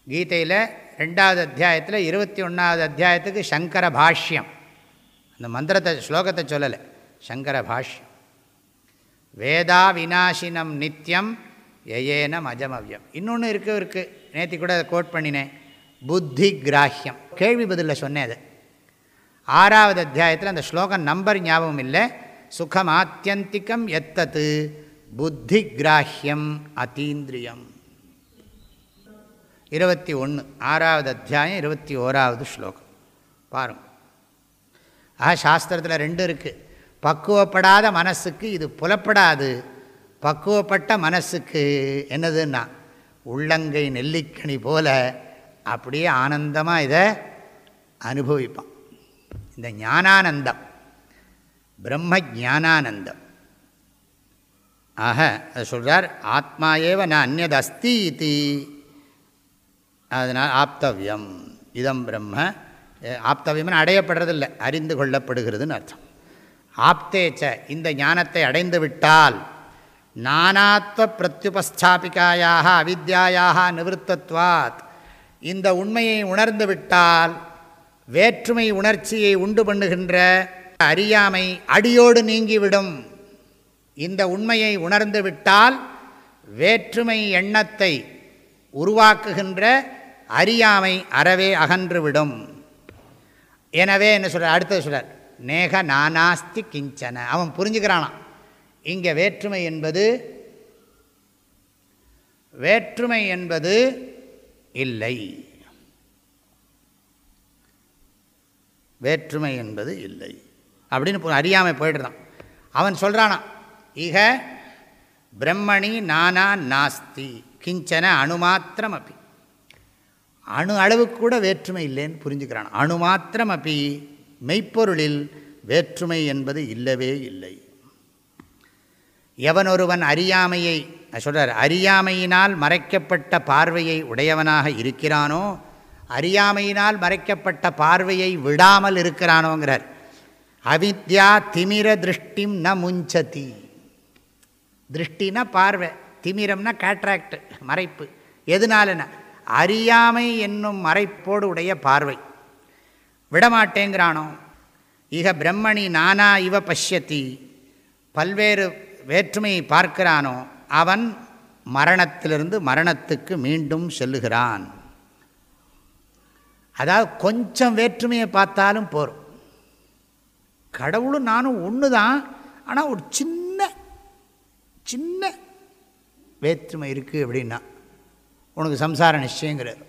கீதையில் ரெண்டாவது அத்தியாயத்தில் இருபத்தி ஒன்றாவது அத்தியாயத்துக்கு சங்கர பாஷ்யம். அந்த மந்திரத்தை ஸ்லோகத்தை சொல்லலை. சங்கர பாஷ்யம். வேதா விநாசினம் நித்யம் எயேனம் அஜமவ்யம் இன்னொன்று இருக்கு இருக்குது நேற்று கூட அதை கோட் பண்ணினேன். புத்தி கிராஹ்யம் கேள்வி பதிலில் சொன்னேன் அது. ஆறாவது அத்தியாயத்தில் அந்த ஸ்லோகம் நம்பர் ஞாபகம் இல்லை. சுகம் ஆத்தியந்திகம் எத்தத்து புத்தி கிராஹ்யம் அதீந்திரியம் இருபத்தி ஒன்று ஆறாவது அத்தியாயம் இருபத்தி ஓராவது ஸ்லோகம். பாருங்க. ஆக சாஸ்திரத்தில் ரெண்டு இருக்குது பக்குவப்படாத மனசுக்கு இது புலப்படாது. பக்குவப்பட்ட மனசுக்கு என்னதுன்னா உள்ளங்கை நெல்லிக்கணி போல அப்படியே ஆனந்தமாக இதை அனுபவிப்பான் இந்த ஞானானந்தம் பிரம்ம ஜானானந்தம் ஆக அது சொல்கிறார் ஆத்மா ஏவ நான் அந்நது அஸ்தி இது. அதனால் ஆப்தவியம் இதம் பிரம்ம ஆப்தவியம்னு அடையப்படுறதில்லை அறிந்து கொள்ளப்படுகிறதுன்னு அர்த்தம். ஆப்தேச்ச இந்த ஞானத்தை அடைந்து விட்டால் நானாத்வ பிரத்யுபஸ்தாபிக்காயாக அவித்யாயாக நிவர்த்தத்வாத். இந்த உண்மையை உணர்ந்து விட்டால் வேற்றுமை உணர்ச்சியை உண்டு பண்ணுகின்ற அறியாமை அடியோடு நீங்கிவிடும். இந்த உண்மையை உணர்ந்து விட்டால் வேற்றுமை எண்ணத்தை உருவாக்குகின்ற அறியாமை அறவே அகன்றுவிடும். எனவே என்ன சொல்கிறார் அடுத்தது சொல்கிறார் நேக நானாஸ்தி கிஞ்சன. அவன் புரிஞ்சுக்கிறானான் இங்கே வேற்றுமை என்பது வேற்றுமை என்பது இல்லை. வேற்றுமை என்பது இல்லை. அப்படின்னு அறியாமல் போயிடுறான். அவன் சொல்கிறானான் இக பிரம்மணி நானா நாஸ்தி கிஞ்சன அணுமாத்திரம் அப்பி அணு அளவுக்கு கூட வேற்றுமை இல்லைன்னு புரிஞ்சுக்கிறான். அணுமாத்திரம் அப்பி மெய்ப்பொருளில் வேற்றுமை என்பது இல்லவே இல்லை. எவன் ஒருவன் அறியாமையை சொல்கிறார் அறியாமையினால் மறைக்கப்பட்ட பார்வையை உடையவனாக இருக்கிறானோ அறியாமையினால் மறைக்கப்பட்ட பார்வையை விடாமல் இருக்கிறானோங்கிறார். அவித்யா திமிர திருஷ்டிம் ந முஞ்சதி. திருஷ்டினா பார்வை திமிரம்னா கேட்ராக்ட் மறைப்பு. எதனாலனா அறியாமை என்னும் மறைப்போடு உடைய பார்வை. விடமாட்டேங்கிறானோ இக பிரம்மணி நானா இவ பஷ்யத்தி பல்வேறு வேற்றுமையை பார்க்கிறானோ அவன் மரணத்திலிருந்து மரணத்துக்கு மீண்டும் செல்லுகிறான். அதாவது கொஞ்சம் வேற்றுமையை பார்த்தாலும் போகும் கடவுளும் நானும் ஒன்று தான் ஆனால் ஒரு சின்ன சின்ன வேற்றுமை இருக்குது அப்படின்னா உனக்கு சம்சார நிச்சயங்கிறார்.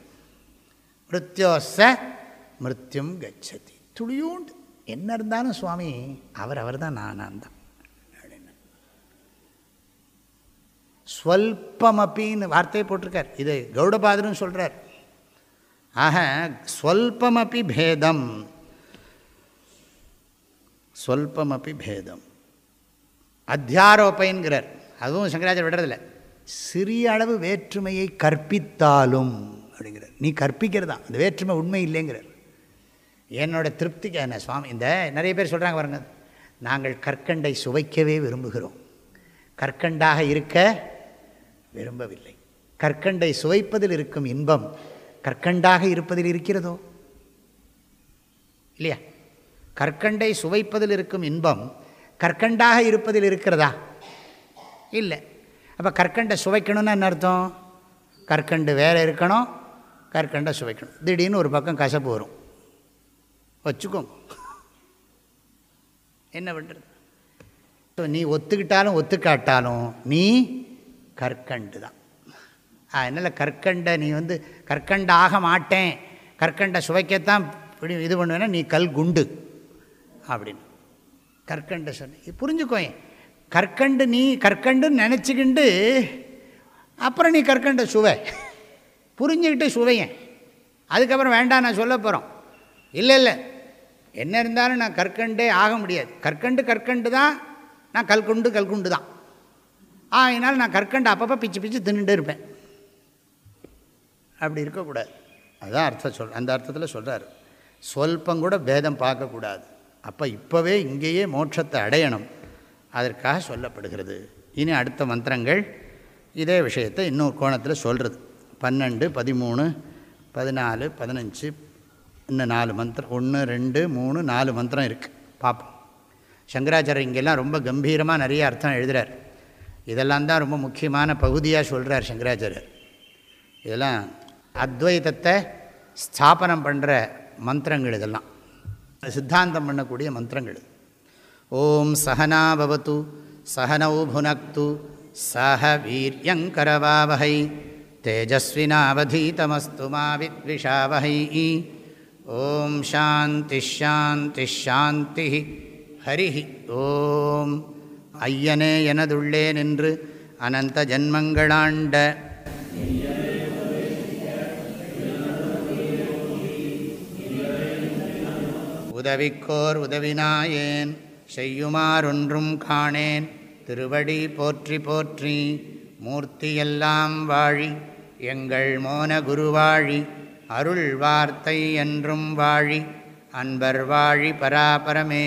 மிருத்யோச மிருத்யும் கச்சதி. துளியூண்டு. என்ன இருந்தாலும் சுவாமி அவர் அவர் தான் நான் தான் ஸ்வல்பமப்பின்னு வார்த்தையை போட்டிருக்கார். இது கௌடபாதரும் சொல்கிறார் ஆக ஸ்வல்பமப்பி பேதம். ஸ்வல்பமப்பி பேதம். அத்தியாரோப்பைங்கிறார். அதுவும் சங்கராச்சாரிய விடுறதில்ல. சிறிய அளவு வேற்றுமையை கற்பித்தாலும் அப்படிங்கிறார். நீ கற்பிக்கிறதா? அந்த வேற்றுமை உண்மை இல்லைங்கிறார். என்னோட திருப்திக்கு என்ன சுவாமி? இந்த நிறைய பேர் சொல்கிறாங்க பாருங்க. நாங்கள் கற்கண்டை சுவைக்கவே விரும்புகிறோம். கற்கண்டாக இருக்க விரும்பவில்லை. கற்கண்டை சுவைப்பதில் இருக்கும் இன்பம் கற்கண்டாக இருப்பதில் இருக்கிறதோ? இல்லையா? கற்கண்டை சுவைப்பதில் இருக்கும் இன்பம் கற்கண்டாக இருப்பதில் இருக்கிறதா? இல்லை. அப்போ கற்கண்டை சுவைக்கணும்னு என்ன அர்த்தம்? கற்கண்டு வேறு இருக்கணும் கற்கண்டை சுவைக்கணும். திடீர்னு ஒரு பக்கம் கசப்பு வரும். வச்சுக்கோங்க. என்ன பண்ணுறது ஸோ நீ ஒத்துக்கிட்டாலும் ஒத்துக்காட்டாலும் நீ கற்கண்டு தான் அதனால் கற்கண்டை நீ வந்து கற்கண்ட ஆக மாட்டேன். கற்கண்டை சுவைக்கத்தான் இப்படி இது பண்ணுவேன்னா நீ கல் குண்டு அப்படின்னு. கற்கண்டை சொன்ன புரிஞ்சுக்கோயேன் கற்கண்டு நீ கற்கண்டுன்னு நினச்சிக்கிண்டு அப்புறம் நீ கற்கண்ட சுவை. புரிஞ்சுக்கிட்டு சுவையன் அதுக்கப்புறம் வேண்டாம் நான் சொல்ல போகிறோம் இல்லை இல்லை. என்ன இருந்தாலும் நான் கற்கண்டே ஆக முடியாது. கற்கண்டு கற்கண்டு தான் நான் கல்குண்டு கல்குண்டு தான் ஆகினால் நான் கற்கண்டு அப்பப்போ பிச்சு பிச்சு தின்னுட்டு இருப்பேன். அப்படி இருக்கக்கூடாது. அதுதான் அர்த்தம் சொல் அந்த அர்த்தத்தில் சொல்கிறார் சொல்பம் கூட பேதம் பார்க்கக்கூடாது. அப்போ இப்போவே இங்கேயே மோட்சத்தை அடையணும். அதற்காக சொல்லப்படுகிறது. இனி அடுத்த மந்திரங்கள் இதே விஷயத்தை இன்னொரு கோணத்தில் சொல்கிறது பன்னெண்டு பதிமூணு பதினாலு பதினஞ்சு இன்னும் நாலு மந்திரம். ஒன்று ரெண்டு மூணு நாலு மந்திரம் இருக்குது பார்ப்போம். சங்கராச்சாரியர் இங்கெல்லாம் ரொம்ப கம்பீரமாக நிறைய அர்த்தம் எழுதுகிறார் இதெல்லாம் தான் ரொம்ப முக்கியமான பகுதியாக சொல்கிறார் சங்கராச்சாரியர். இதெல்லாம் அத்வைதத்தை ஸ்தாபனம் பண்ணுற மந்திரங்கள் இதெல்லாம். சித்தாந்தம் பண்ணக்கூடிய மந்திரங்கள். ஓம் சகனாபவத்து சகனௌ புனக்து சஹ வீரியங்கரவாவகை தேஜஸ்வினாவதீதமஸ்து மாவித்விஷாவகை ஓம் சாந்தி ஷாந்தி ஷாந்தி ஹரி ஓம். ஐயனே எனதுள்ளே நின்று அனந்த ஜன்மங்களாண்ட. உதவிக்கோர் உதவினாயேன் செய்யுமாறொன்றும் காணேன். திருவடி போற்றி போற்றி மூர்த்தியெல்லாம் வாழி எங்கள் மோன குருவாழி அருள் வார்த்தை என்றும் வாழி அன்பர் வாழி பராபரமே.